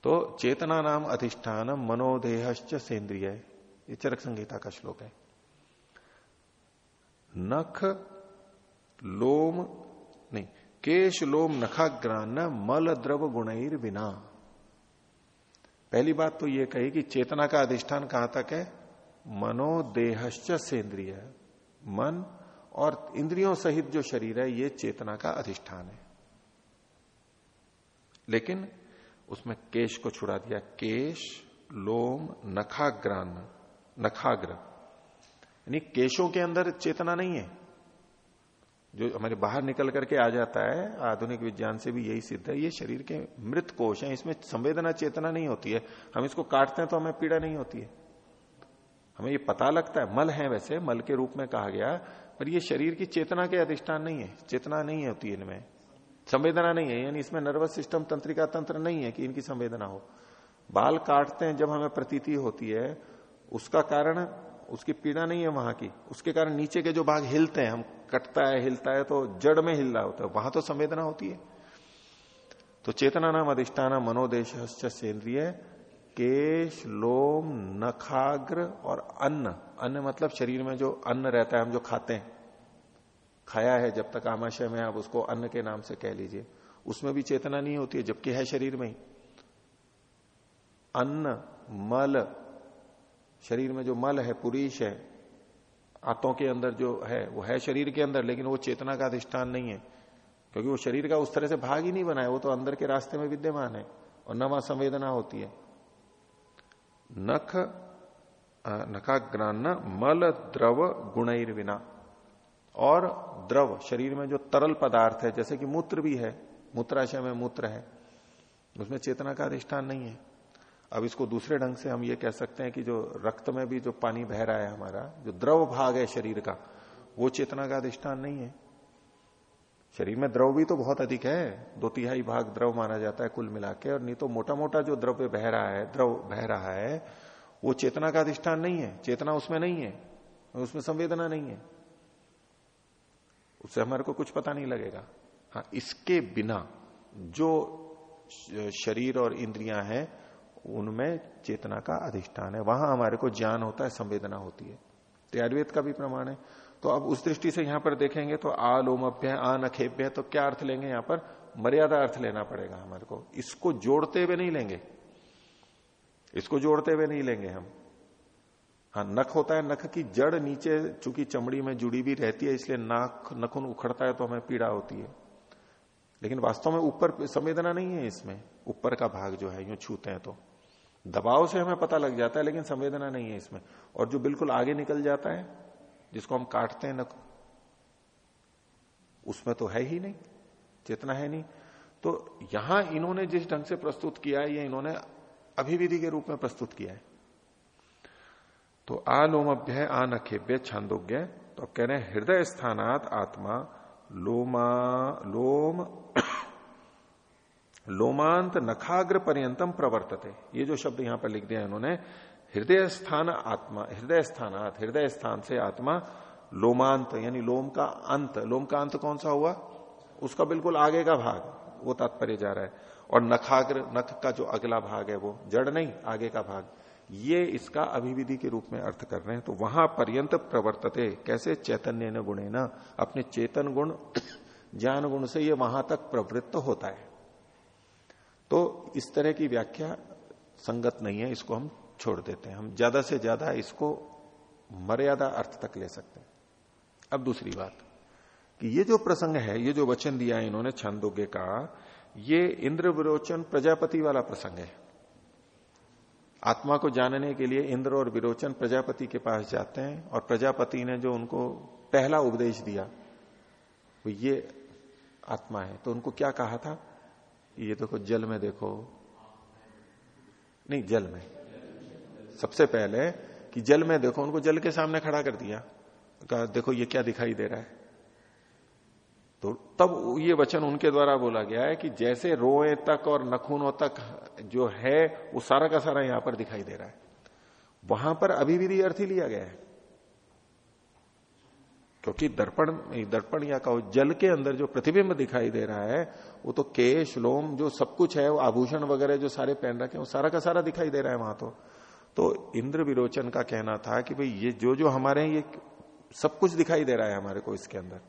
तो चेतना नाम अधिष्ठान मनोदेहश्च सेंद्रिय ये चरक संहिता का श्लोक है। नख, लोम, नहीं केश लोम नखाग्रान मल द्रव गुणैर बिना पहली बात तो यह कही कि चेतना का अधिष्ठान कहाँ तक है? मनोदेहश्च सेंद्रिय। मन और इंद्रियों सहित जो शरीर है, ये चेतना का अधिष्ठान है। लेकिन उसमें केश को छुड़ा दिया। केश लोम नखाग्रान नखाग्र। यानी केशों के अंदर चेतना नहीं है। जो हमारे बाहर निकल करके आ जाता है, आधुनिक विज्ञान से भी यही सिद्ध है, ये शरीर के मृत कोश हैं, इसमें संवेदना चेतना नहीं होती है। हम इसको काटते हैं तो हमें पीड़ा नहीं होती है। हमें ये पता लगता है, मल है वैसे, मल के रूप में कहा गया, पर ये शरीर की चेतना के अधिष्ठान नहीं है, चेतना नहीं होती इनमें। संवेदना नहीं है, यानी इसमें नर्वस सिस्टम, तंत्रिका तंत्र नहीं है कि इनकी संवेदना हो। बाल काटते हैं जब हमें प्रतीति होती है, उसका कारण, उसकी पीड़ा नहीं है वहाँ की, उसके कारण नीचे के जो भाग हिलते हैं, हम कटता है, हिलता है तो जड़ में हिल रहा होता है, वहाँ तो संवेदना होती है। तो चेतना नाम अधिष्ठान मनोदेश केश, लोम, नखाग्र और अन्न। अन्न मतलब शरीर में जो अन्न रहता है, हम जो खाते हैं। खाया है, जब तक आमाशय में आप उसको अन्न के नाम से कह लीजिए। उसमें भी चेतना नहीं होती है, जबकि है शरीर में ही। अन्न, मल, शरीर में जो मल है पुरीश है आतों के अंदर जो है, वो है शरीर के अंदर, लेकिन वो चेतना का अधिष्ठान नहीं है। क्योंकि वो शरीर का उस तरह से भाग ही नहीं बना है, वो तो अंदर के रास्ते में विद्यमान है और नवा संवेदना होती है। नख नखाग्रान मल, द्रव गुणैर विना और द्रव, शरीर में जो तरल पदार्थ है, जैसे कि मूत्र भी है, मूत्राशय में मूत्र है, उसमें चेतना का अधिष्ठान नहीं है। अब इसको दूसरे ढंग से हम ये कह सकते हैं कि जो रक्त में भी जो पानी बह रहा है हमारा, जो द्रव भाग है शरीर का, वो चेतना का अधिष्ठान नहीं है। शरीर में द्रव भी तो बहुत अधिक है। दो तिहाई भाग द्रव माना जाता है कुल मिला के, और नहीं तो मोटा मोटा जो द्रव्य बह रहा है, द्रव बह रहा है, वो चेतना का अधिष्ठान नहीं है। चेतना उसमें नहीं है, उसमें संवेदना नहीं है। उससे हमारे को कुछ पता नहीं लगेगा। हाँ इसके बिना जो शरीर और इंद्रियाँ हैं उनमें चेतना का अधिष्ठान है। वहाँ हमारे को ज्ञान होता है, संवेदना होती है। तो आयुर्वेद का भी प्रमाण है। तो अब उस दृष्टि से यहाँ पर देखेंगे तो आ लोमभ्य, आ नखेभ्य तो क्या अर्थ लेंगे यहाँ पर? मर्यादा अर्थ लेना पड़ेगा हमारे को। इसको जोड़ते हुए नहीं लेंगे। इसको जोड़ते हुए नहीं लेंगे हम। हाँ नख होता है, नख की जड़ नीचे चूँकि चमड़ी में जुड़ी भी रहती है, इसलिए नाक, नखुन उखड़ता है तो हमें पीड़ा होती है। लेकिन वास्तव में ऊपर संवेदना नहीं है इसमें। ऊपर का भाग जो है, यूँ छूते हैं तो। दबाव से हमें पता लग जाता है, लेकिन संवेदना नहीं है इसमें। और जो बिल्कुल आगे निकल जाता है, जिसको हम काटते हैं नक उसमें तो है ही नहीं, चेतना है नहीं। तो यहाँ इन्होंने जिस ढंग से प्रस्तुत किया है, ये इन्होंने अभिविधि के रूप में प्रस्तुत किया है। तो आलोमभ्य आनखेभ्य छंदोग्य तो कह रहे हैं, हृदय स्थानात आत्मा, लोमा, लोम लोमांत नखाग्र पर्यंतम प्रवर्तते। ये जो शब्द यहाँ पर लिख दिया इन्होंने, हृदय स्थान आत्मा, हृदय स्थानात, हृदय स्थान से आत्मा, लोमांत, यानी लोम का अंत। लोम का अंत कौन सा हुआ? उसका बिल्कुल आगे का भाग। वो तात्पर्य जा रहा है। और नखाग्र, नख का जो अगला भाग है वो, जड़ नहीं, आगे का भाग। ये इसका अभिविधि के रूप में अर्थ कर रहे हैं। तो वहाँ पर्यंत प्रवर्तते। कैसे? चैतन्य न गुणे न अपने चेतन गुण, ज्ञान गुण से ये वहाँ तक प्रवृत्त होता है। तो इस तरह की व्याख्या संगत नहीं है, इसको हम छोड़ देते हैं। हम ज़्यादा से ज़्यादा इसको मर्यादा अर्थ तक ले सकते हैं। अब दूसरी बात, कि ये जो प्रसंग है, ये जो वचन दिया है इन्होंने छंदोगे का ये इंद्र विरोचन प्रजापति वाला प्रसंग है। आत्मा को जानने के लिए इंद्र और विरोचन प्रजापति के पास जाते हैं और प्रजापति ने जो उनको पहला उपदेश दिया, वो ये आत्मा है। तो उनको क्या कहा था? ये देखो, जल में देखो। नहीं, जल में। सबसे पहले कि जल में देखो, उनको जल के सामने खड़ा कर दिया। कहा, देखो, ये क्या दिखाई दे रहा है? तो तब ये वचन उनके द्वारा बोला गया है कि जैसे रोए तक और नखूनों तक जो है, वो सारा का सारा यहाँ पर दिखाई दे रहा है। वहाँ पर अभिविधि अर्थ ही लिया गया है। क्योंकि दर्पण दर्पण या कहो, जल के अंदर जो प्रतिबिंब दिखाई दे रहा है वो तो केश, लोम, जो सब कुछ है, वो आभूषण वगैरह जो सारे पहन रखे हैं, वो सारा का सारा दिखाई दे रहा है वहाँ तो। तो इंद्र विरोचन का कहना था कि भाई, ये जो जो हमारे ये सब कुछ दिखाई दे रहा है हमारे को इसके अंदर।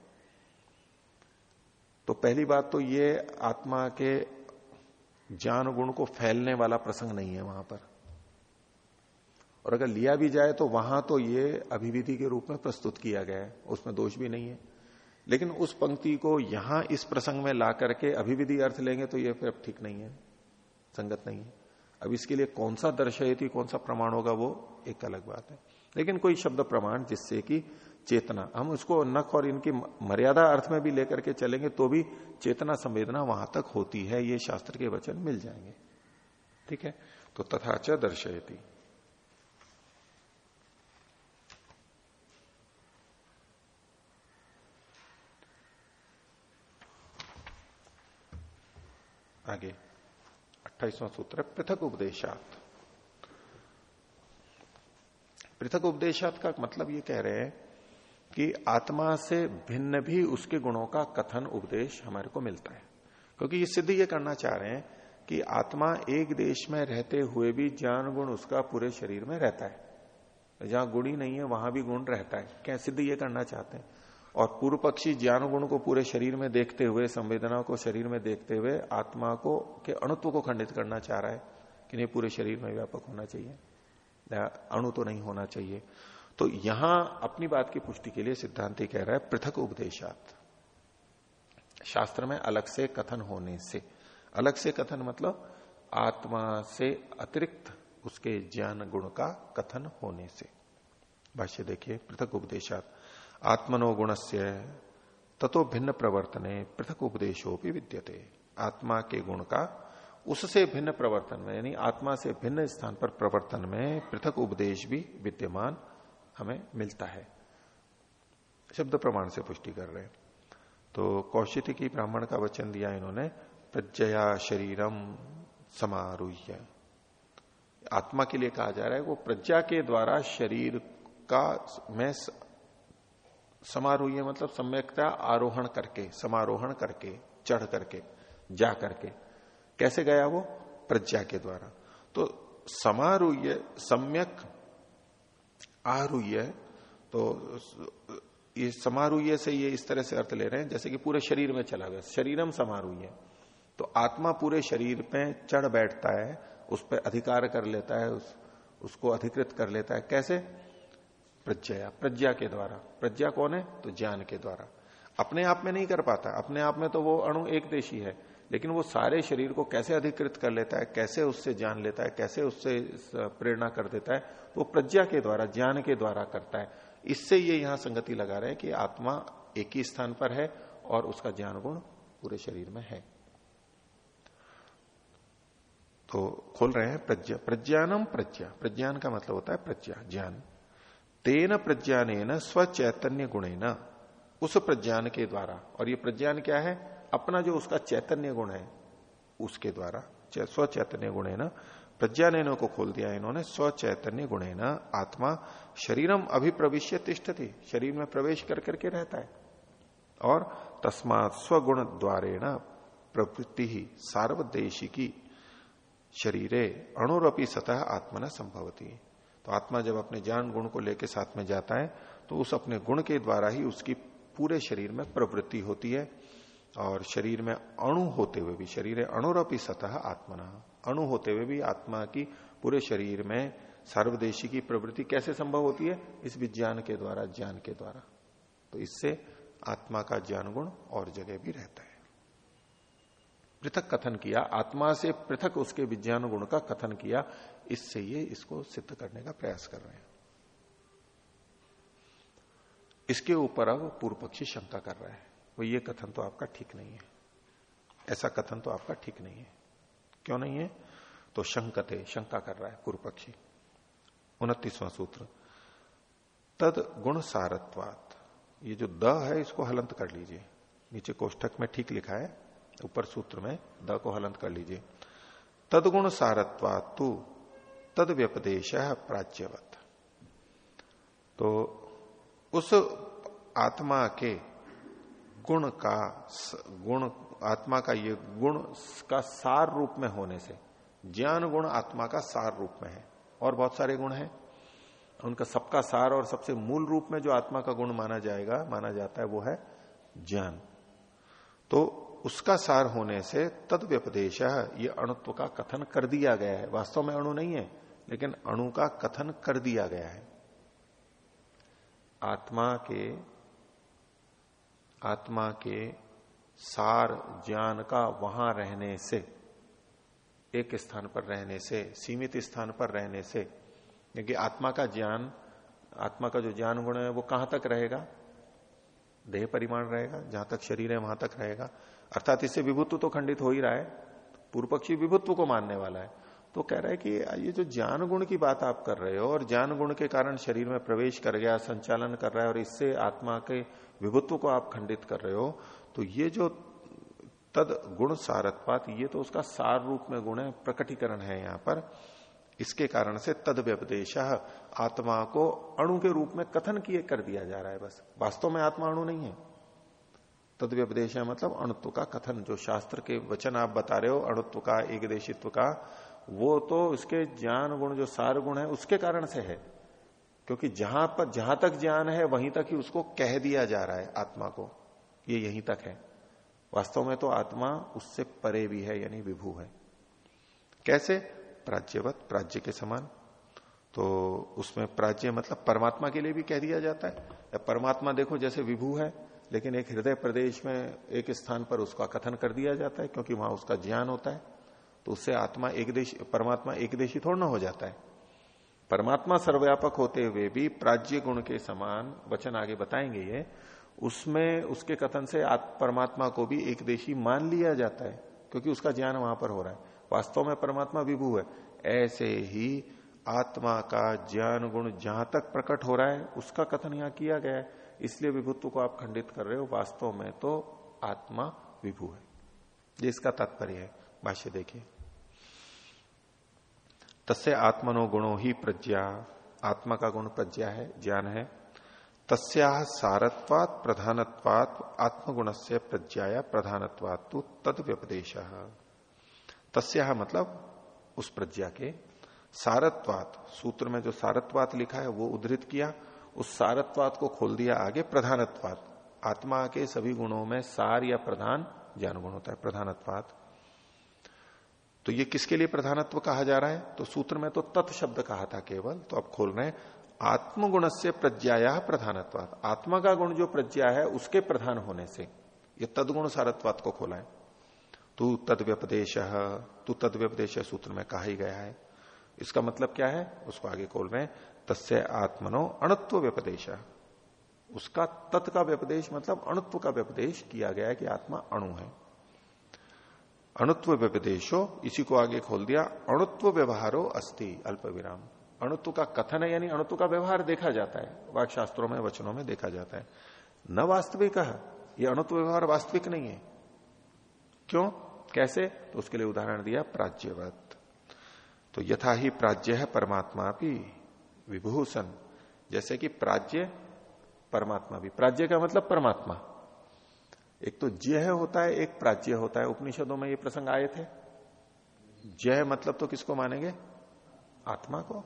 तो पहली बात तो ये आत्मा के ज्ञान गुण को फैलने वाला प्रसंग नहीं है वहाँ पर। और अगर लिया भी जाए तो वहाँ तो ये अभिविधि के रूप में प्रस्तुत किया गया है, उसमें दोष भी नहीं है। लेकिन उस पंक्ति को यहाँ इस प्रसंग में ला करके अभिविधि अर्थ लेंगे तो ये फिर अब ठीक नहीं है, संगत नहीं है। अब इसके लिए कौन सा दर्शयती, कौन सा प्रमाण होगा, वो एक अलग बात है। लेकिन कोई शब्द प्रमाण जिससे कि चेतना, हम उसको नख और इनकी मर्यादा अर्थ में भी लेकर के चलेंगे तो भी चेतना संवेदना वहाँ तक होती है, ये शास्त्र के वचन मिल जाएँगे। ठीक है? तो तथा च दर्शयती। आगे, अट्ठाईसवां सूत्र पृथक उपदेशात। पृथक उपदेशात का मतलब ये कह रहे हैं कि आत्मा से भिन्न भी उसके गुणों का कथन उपदेश हमारे को मिलता है। क्योंकि ये सिद्ध ये करना चाह रहे हैं कि आत्मा एक देश में रहते हुए भी ज्ञान गुण उसका पूरे शरीर में रहता है। जहाँ गुण ही नहीं है, वहाँ भी गुण रहता है। क्या सिद्ध ये करना चाहते हैं? और पूर्व पक्षी ज्ञान गुण को पूरे शरीर में देखते हुए संवेदना को शरीर में देखते हुए, आत्मा को, के अणुत्व को खंडित करना चाह रहा है कि नहीं, पूरे शरीर में व्यापक होना चाहिए। अणु तो नहीं होना चाहिए। तो यहाँ अपनी बात की पुष्टि के लिए सिद्धांति कह रहा है, पृथक उपदेशात। शास्त्र में अलग से कथन होने से। अलग से कथन मतलब आत्मा से अतिरिक्त उसके ज्ञान गुण का कथन होने से। भाष्य देखिए, पृथक उपदेशात। आत्मनो से ततो भिन्न प्रवर्तने पृथक उपदेशो भी विद्यते। आत्मा के गुण का उससे भिन्न प्रवर्तन में, यानी आत्मा से भिन्न स्थान पर प्रवर्तन में पृथक उपदेश भी विद्यमान हमें मिलता है। शब्द प्रमाण से पुष्टि कर रहे तो कौशित की ब्राह्मण का वचन दिया इन्होंने, प्रज्ञया शरीरम समारूह्य। आत्मा के लिए कहा जा रहा है, वो प्रज्ञा के द्वारा शरीर का, में समारोह मतलब सम्यकता आरोहण करके समारोहण करके चढ़ करके जा करके। कैसे गया वो? प्रज्ञा के द्वारा। तो समारूह्य सम्यक आरूह्य तो ये समारूह्य से ये इस तरह से अर्थ ले रहे हैं जैसे कि पूरे शरीर में चला गया शरीरम समारूह्य तो आत्मा पूरे शरीर पे चढ़ बैठता है उस पर अधिकार कर लेता है उस, उसको अधिकृत कर लेता है। कैसे? प्रज्ञा प्रज्ञा के द्वारा। प्रज्ञा कौन है? तो ज्ञान के द्वारा। अपने आप में नहीं कर पाता। अपने आप में तो वो अणु एक देशी है। लेकिन वो सारे शरीर को कैसे अधिकृत कर लेता है, कैसे उससे जान लेता है, कैसे उससे प्रेरणा कर देता है, वो प्रज्ञा के द्वारा, ज्ञान के द्वारा करता है। इससे ये यहाँ संगति लगा रहे हैं कि आत्मा एक ही स्थान पर है और उसका ज्ञान गुण पूरे शरीर में है। तो खोल रहे हैं प्रज्ञा। प्रज्ञानम प्रज्ञा। प्रज्ञान का मतलब होता है प्रज्ञा, ज्ञान। तेन प्रज्ञान स्व चैतन्य गुणे उस प्रज्ञान के द्वारा। और ये प्रज्ञान क्या है? अपना जो उसका चैतन्य गुण है, उसके द्वारा। स्व चैतन्य गुणे न प्रज्ञान को खोल दिया इन्होंने स्व चैतन्य गुणे न आत्मा शरीरम अभिप्रविश्य तिष्ठति। शरीर में प्रवेश कर करके रहता है। और तस्मात स्वगुण द्वारे न प्रवृत्ति ही सार्वदेशी की शरीरे अणुरपी सतह आत्मा न संभवती। तो आत्मा जब अपने ज्ञान गुण को लेकर साथ में जाता है तो उस अपने गुण के द्वारा ही उसकी पूरे शरीर में प्रवृत्ति होती है और शरीर में अणु होते हुए भी, शरीर अणुरपी सतह आत्मना। अणु होते हुए भी आत्मा की पूरे शरीर में सर्वदेशी की प्रवृत्ति कैसे संभव होती है? इस विज्ञान के द्वारा, ज्ञान के द्वारा। तो इससे आत्मा का ज्ञान गुण और जगह भी रहता है। पृथक कथन किया, आत्मा से पृथक उसके विज्ञान गुण का कथन किया इससे ये इसको सिद्ध करने का प्रयास कर रहे हैं। इसके ऊपर अब पूर्व पक्षी शंका कर रहा है। वो ये कथन तो आपका ठीक नहीं है। ऐसा कथन तो आपका ठीक नहीं है। क्यों नहीं है? तो शंकते, शंका कर रहा है पूर्व पक्षी उनतीसवां सूत्र। तद गुण सारत्वात। ये जो द है, इसको हलंत कर लीजिए। नीचे कोष्ठक में ठीक लिखा है। ऊपर सूत्र में द को हलंत कर लीजिए। तदगुण सारत्वात तू तद व्यपदेश प्राच्यवत। तो उस आत्मा के गुण का गुण, आत्मा का ये गुण का सार रूप में होने से, ज्ञान गुण आत्मा का सार रूप में है। और बहुत सारे गुण हैं। उनका सबका सार और सबसे मूल रूप में जो आत्मा का गुण माना जाएगा, माना जाता है, वो है ज्ञान। तो उसका सार होने से तद व्यपदेश ये अणुत्व का कथन कर दिया गया है। वास्तव में अणु नहीं है। लेकिन अणु का कथन कर दिया गया है। आत्मा के आत्मा के सार ज्ञान का वहाँ रहने से, एक स्थान पर रहने से, सीमित स्थान पर रहने से, क्योंकि आत्मा का ज्ञान, आत्मा का जो ज्ञान गुण है वो कहाँ तक रहेगा? देह परिमाण रहेगा, जहाँ तक शरीर है वहाँ तक रहेगा। अर्थात इससे विभुत्व तो खंडित हो ही रहा है। पूर्व पक्षी विभुत्व को मानने वाला है। तो कह रहा है कि ये जो ज्ञान गुण की बात आप कर रहे हो और ज्ञान गुण के कारण शरीर में प्रवेश कर गया, संचालन कर रहा है और इससे आत्मा के विभुत्व को आप खंडित कर रहे हो तो ये जो तद गुण सारत्पात ये तो उसका सार रूप में गुण है, प्रकटीकरण है यहाँ पर। इसके कारण से तद व्यपदेश आत्मा को अणु के रूप में कथन किए कर दिया जा रहा है बस। वास्तव में आत्मा अणु नहीं है। तद व्यपदेश मतलब अणुत्व का कथन, जो शास्त्र के वचन आप बता रहे हो, अणुत्व का एक देशित्व का वो तो उसके ज्ञान गुण, जो सार गुण है, उसके कारण से है। क्योंकि जहाँ पर, जहाँ तक ज्ञान है, वहीं तक ही उसको कह दिया जा रहा है आत्मा को। ये यहीं तक है। वास्तव में तो आत्मा उससे परे भी है, यानी विभू है। कैसे? प्राज्यवत प्राज्य के समान। तो उसमें प्राज्य मतलब परमात्मा के लिए भी कह दिया जाता है। परमात्मा देखो जैसे विभू है, लेकिन एक हृदय प्रदेश में एक स्थान पर उसका कथन कर दिया जाता है, क्योंकि वहाँ उसका ज्ञान होता है। तो उससे आत्मा एक देश, परमात्मा एक देशी थोड़ा ना हो जाता है। परमात्मा सर्वव्यापक होते हुए भी प्राज्य गुण के समान वचन आगे बताएँगे ये, उसमें, उसके कथन से परमात्मा को भी एक देशी मान लिया जाता है, क्योंकि उसका ज्ञान वहाँ पर हो रहा है। वास्तव में परमात्मा विभू है। ऐसे ही आत्मा का ज्ञान गुण जहाँ तक प्रकट हो रहा है, उसका कथन यहाँ किया गया है। इसलिए विभुत्व को आप खंडित कर रहे हो, वास्तव में तो आत्मा विभू है। ये इसका तात्पर्य है। भाष्य देखिए। तस्य आत्मनो गुणो ही प्रज्ञा। आत्मा का गुण प्रज्ञा है, ज्ञान है। तस्या सारत्वात प्रधानत्वात आत्मगुण से प्रज्ञाया प्रधानत्वात तो तद व्यपदेश तस्या मतलब उस प्रज्ञा के सारत्वात। सूत्र में जो सारत्वात लिखा है, वो उद्धृत किया। उस सारत्वात को खोल दिया आगे प्रधानत्वात। आत्मा के सभी गुणों में सार या प्रधान ज्ञान गुण होता है, प्रधानत्वात। तो ये किसके लिए प्रधानत्व कहा जा रहा है? तो सूत्र में तो तत् शब्द कहा था केवल तो अब खोल रहे हैं। आत्मगुण से प्रज्ञाया प्रधानत्वात। आत्मा का गुण जो प्रज्ञा है, उसके प्रधान होने से ये तदगुण सारत्वात को खोला है। तू तद व्यपदेश तू तद व्यपदेश सूत्र में कहा ही गया है। इसका मतलब क्या है? उसको आगे खोल रहे तस्य आत्मनो अणुत्व व्यपदेश। उसका तत् का व्यपदेश मतलब अणुत्व का व्यपदेश किया गया है कि आत्मा अणु है। अणुत्व व्यपदेशो, इसी को आगे खोल दिया, अणुत्व व्यवहारो अस्ति अल्प विराम अणुत्व का कथन है, यानी अणुत्व का व्यवहार देखा जाता है वाक शास्त्रों में, वचनों में देखा जाता है। न वास्तविक ये अणुत्व व्यवहार वास्तविक नहीं है। क्यों? कैसे? तो उसके लिए उदाहरण दिया, प्राज्यवत। तो यथा ही प्राज्य है, परमात्मा भी, विभूषण। जैसे कि प्राज्य, परमात्मा भी। प्राज्य का मतलब परमात्मा। एक तो जय होता है, एक प्राच्य होता है। उपनिषदों में ये प्रसंग आए थे। जय मतलब तो किसको मानेंगे? आत्मा को।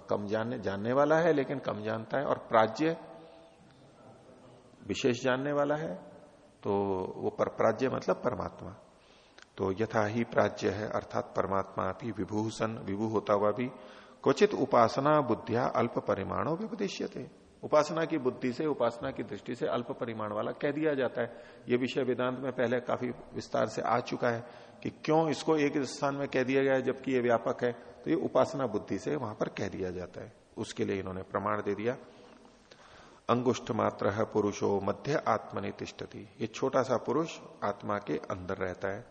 कम जानने जानने वाला है, लेकिन कम जानता है। और प्राज्य विशेष जानने वाला है तो वो पर प्राज्य मतलब परमात्मा। तो यथा ही प्राज्य है, अर्थात परमात्मा भी विभूषण, विभू होता हुआ भी क्वचित उपासना, बुद्धिया अल्प परिमाणों विपदेश्य थे। उपासना की बुद्धि से, उपासना की दृष्टि से अल्प परिमाण वाला कह दिया जाता है। यह विषय वेदांत में पहले काफ़ी विस्तार से आ चुका है कि क्यों इसको एक स्थान में कह दिया गया है, जबकि ये व्यापक है। तो ये उपासना बुद्धि से वहाँ पर कह दिया जाता है। उसके लिए इन्होंने प्रमाण दे दिया। अंगुष्ठ मात्र है पुरुषो मध्य आत्मनि तिष्ठती। ये छोटा सा पुरुष आत्मा के अंदर रहता है।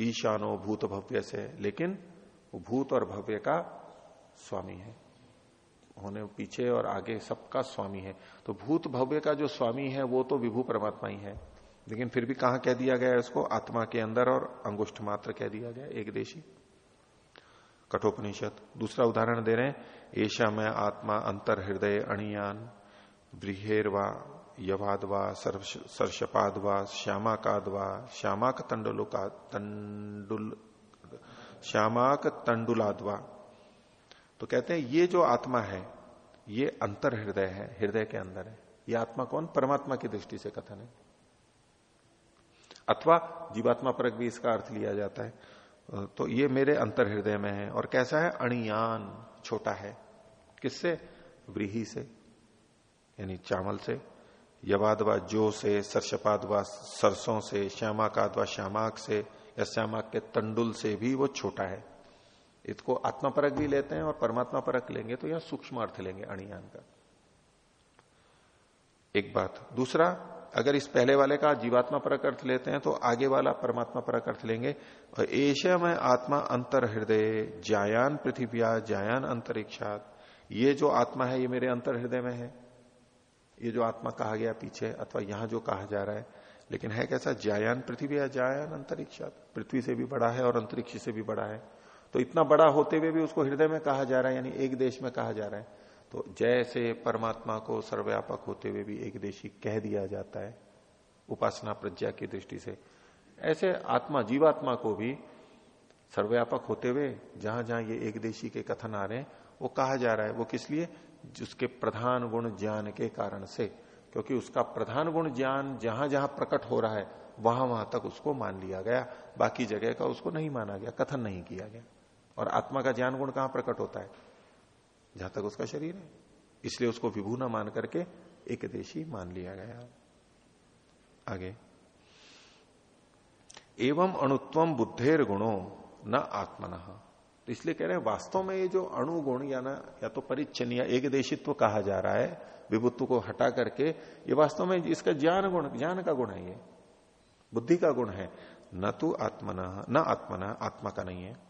ईशानो भूत भव्य से, लेकिन भूत और भव्य का स्वामी है। होने पीछे और आगे सबका स्वामी है। तो भूत भव्य का जो स्वामी है, वो तो विभू परमात्मा ही है। लेकिन फिर भी कहा कह दिया गया उसको? आत्मा के अंदर और अंगुष्ठ मात्र कह दिया गया एक देशी। कठोपनिषद। दूसरा उदाहरण दे रहे हैं ऐशा में आत्मा अंतर हृदय अणियान ब्रिहेरवा यवादवा सरशपादवा श्यामाकादवा, श्यामाक तंडुलुका, तंडुल, श्यामाक तंडुलादवा। तो कहते हैं, ये जो आत्मा है, ये अंतर हृदय है, हृदय के अंदर है। ये आत्मा कौन? परमात्मा की दृष्टि से कथन है। अथवा जीवात्मा परक भी इसका अर्थ लिया जाता है। तो ये मेरे अंतर हृदय में है। और कैसा है? अणियान, छोटा है। किससे? व्रीही से, यानी चावल से। यवादवा जो से सरसपादवा सरसों से श्यामाकादवा श्यामाक से, या श्यामाक के तंडुल से भी वो छोटा है। इसको आत्मा परक भी लेते हैं और परमात्मा परक लेंगे तो यह सूक्ष्म अर्थ लेंगे, अणियान का। एक बात। दूसरा, अगर इस पहले वाले का जीवात्मा परक अर्थ लेते हैं तो आगे वाला परमात्मा परक अर्थ लेंगे। और एशिया में आत्मा अंतर हृदय, जायान पृथ्व्या, जायान अंतरिक्षात। ये जो आत्मा है, ये मेरे अंतर हृदय में है। ये जो आत्मा कहा गया पीछे, अथवा यहाँ जो कहा जा रहा है। लेकिन है कैसा? जायान पृथ्वी या जायान अंतरिक्षात। पृथ्वी से भी बड़ा है और अंतरिक्ष से भी बड़ा है। तो इतना बड़ा होते हुए भी उसको हृदय में कहा जा रहा है, यानी एक देश में कहा जा रहा है। तो जैसे परमात्मा को सर्वव्यापक होते हुए भी एक देशी कह दिया जाता है, उपासना प्रज्ञा की दृष्टि से। ऐसे आत्मा, जीवात्मा को भी सर्वव्यापक होते हुए जहाँ जहाँ ये एक देशी के कथन आ रहे हैं, वो कहा जा रहा है। वो किस लिए? जिसके प्रधान गुण ज्ञान के कारण से। क्योंकि उसका प्रधान गुण ज्ञान जहाँ जहाँ प्रकट हो रहा है वहाँ वहाँ तक उसको मान लिया गया। बाकी जगह का उसको नहीं माना गया, कथन नहीं किया गया। और आत्मा का ज्ञान गुण कहाँ प्रकट होता है? जहाँ तक उसका शरीर है। इसलिए उसको विभू न मान करके एक देशी मान लिया गया। आगे। एवं अणुत्वम बुद्धेर गुणों न आत्मन। तो इसलिए कह रहे हैं, वास्तव में ये जो अणुगुण या ना, या तो परिच्छन या एक देशित्व कहा जा रहा है, विभुत्व को हटा करके, ये वास्तव में इसका ज्ञान गुण ज्ञान का गुण है ये। बुद्धि का गुण है। न तो आत्मना, न आत्मना, आत्मा का नहीं है।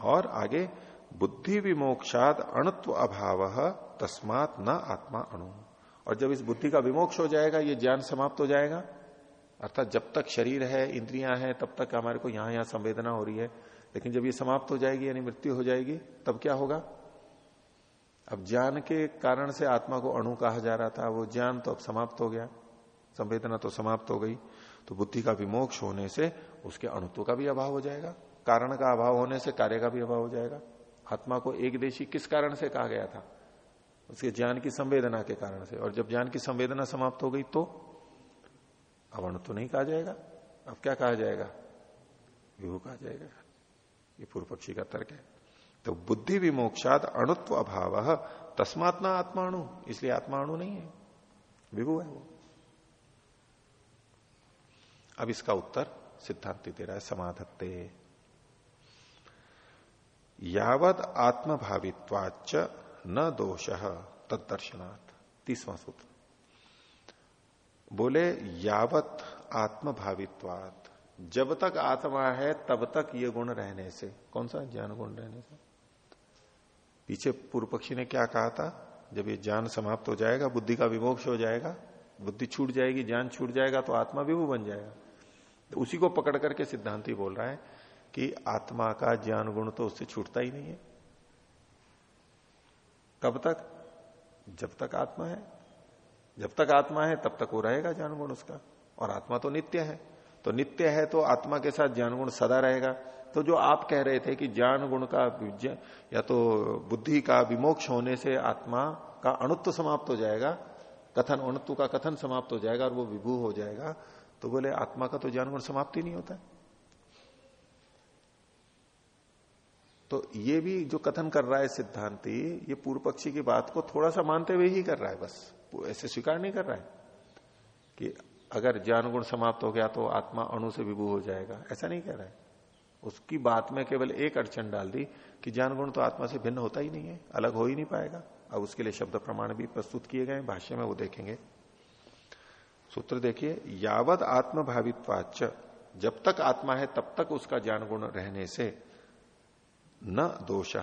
और आगे, बुद्धि विमोक्षाद अणुत्व अभाव, तस्मात न आत्मा अणु। और जब इस बुद्धि का विमोक्ष हो जाएगा, ये ज्ञान समाप्त हो जाएगा। अर्थात जब तक शरीर है, इंद्रियाँ हैं, तब तक हमारे को यहाँ यहाँ संवेदना हो रही है। लेकिन जब ये समाप्त हो जाएगी, यानी मृत्यु हो जाएगी, तब क्या होगा? अब ज्ञान के कारण से आत्मा को अणु कहा जा रहा था, वो ज्ञान तो अब समाप्त हो गया। संवेदना तो समाप्त हो गई। तो बुद्धि का विमोक्ष होने से उसके अणुत्व का भी अभाव हो जाएगा। कारण का अभाव होने से कार्य का भी अभाव हो जाएगा। आत्मा को एक देशी किस कारण से कहा गया था? उसके ज्ञान की संवेदना के कारण से। और जब ज्ञान की संवेदना समाप्त हो गई तो अवर्ण तो नहीं कहा जाएगा। अब क्या कहा जाएगा? विभू कहा जाएगा। ये पूर्व पक्षी का तर्क है। तो बुद्धि विमोक्षाद अणुत्व अभाव। तस्मात ना आत्माणु इसलिए आत्माणु नहीं है। विभू है वो। अब इसका उत्तर सिद्धांति दे रहा है समाधत्ते। यावत आत्मभावित्वाच न दोष तत्दर्शनात् तीसवां सूत्र। बोले, यावत आत्मभावित्वात। जब तक आत्मा है, तब तक ये गुण रहने से। कौन सा? ज्ञान गुण रहने से। पीछे पूर्व पक्षी ने क्या कहा था? जब ये ज्ञान समाप्त हो जाएगा, बुद्धि का विमोक्ष हो जाएगा, बुद्धि छूट जाएगी, ज्ञान छूट जाएगा तो आत्मा विभू बन जाएगा। तो उसी को पकड़ करके सिद्धांति बोल रहा है कि आत्मा का ज्ञान गुण तो उससे छूटता ही नहीं है। कब तक? जब तक आत्मा है। जब तक आत्मा है, तब तक वो रहेगा ज्ञान गुण उसका। और आत्मा तो नित्य है। तो नित्य है तो आत्मा के साथ ज्ञान गुण सदा रहेगा। तो जो आप कह रहे थे कि ज्ञान गुण का या तो बुद्धि का विमोक्ष होने से आत्मा का अणुत्व समाप्त हो जाएगा, कथन, अणुत्व का कथन समाप्त हो जाएगा और वो विभू हो जाएगा तो बोले आत्मा का तो ज्ञान गुण समाप्त ही नहीं होता। है तो ये भी जो कथन कर रहा है सिद्धांति, ये पूर्व पक्षी की बात को थोड़ा सा मानते हुए ही कर रहा है बस। ऐसे स्वीकार नहीं कर रहा है कि अगर ज्ञान गुण समाप्त हो गया तो आत्मा अणु से विभू हो जाएगा। ऐसा नहीं कह रहा है। उसकी बात में केवल एक अड़चन डाल दी कि ज्ञान गुण तो आत्मा से भिन्न होता ही नहीं है, अलग हो ही नहीं पाएगा। अब उसके लिए शब्द प्रमाण भी प्रस्तुत किए गए भाष्य में वो देखेंगे। सूत्र देखिए, यावत आत्मभावित्वाच जब तक आत्मा है, तब तक उसका ज्ञान गुण रहने से न दोष।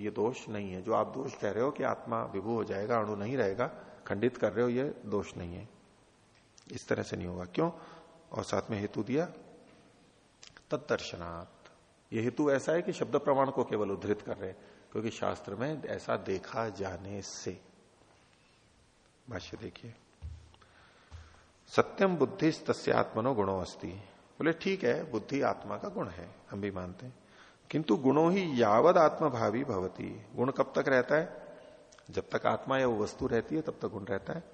ये दोष नहीं है। जो आप दोष कह रहे हो कि आत्मा विभू हो जाएगा, अणु नहीं रहेगा, खंडित कर रहे हो, ये दोष नहीं है। इस तरह से नहीं होगा। क्यों? और साथ में हेतु दिया, तत्दर्शनात्। ये हेतु ऐसा है कि शब्द प्रमाण को केवल उद्धृत कर रहे क्योंकि शास्त्र में ऐसा देखा जाने से। भाष्य देखिए। सत्यम बुद्धि तस्यात्मनो गुणो अस्ति बोले, ठीक है, बुद्धि आत्मा का गुण है, हम भी मानते हैं। किंतु गुणों ही यावद आत्मभावी भवती। गुण कब तक रहता है? जब तक आत्मा या वो वस्तु रहती है, तब तक गुण रहता है।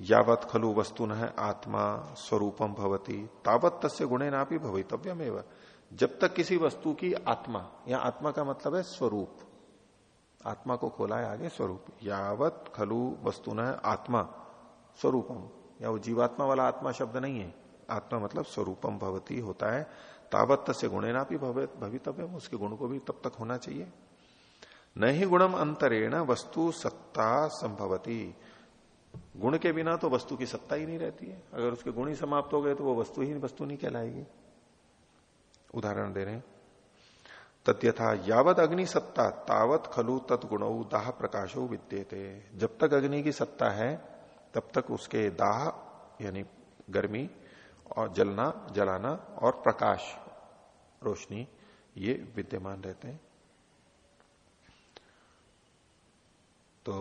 यावत खलु वस्तु न आत्मा स्वरूपम भवती। तावत तस्य गुणे ना भी भवितव्यम एवं जब तक किसी वस्तु की आत्मा, या आत्मा का मतलब है स्वरूप। आत्मा को खोला है आगे स्वरूप। यावत खलु वस्तु न आत्मा स्वरूपम। या वो जीवात्मा वाला आत्मा शब्द नहीं है। आत्मा मतलब स्वरूपम भवती होता है। तावत से गुणेना भी भवितव्य उसके गुण को भी तब तक होना चाहिए। न ही गुणम अंतरेण वस्तु सत्ता संभवती। गुण के बिना तो वस्तु की सत्ता ही नहीं रहती है। अगर उसके गुण ही समाप्त हो गए तो वो वस्तु ही वस्तु नहीं कहलाएगी। उदाहरण दे रहे तथ्यथा यावत अग्नि सत्ता, तावत खलु तत्गुण दाह प्रकाशो विद्यते। जब तक अग्नि की सत्ता है, तब तक उसके दाह, यानी गर्मी, और जलना जलाना और प्रकाश रोशनी, ये विद्यमान रहते हैं। तो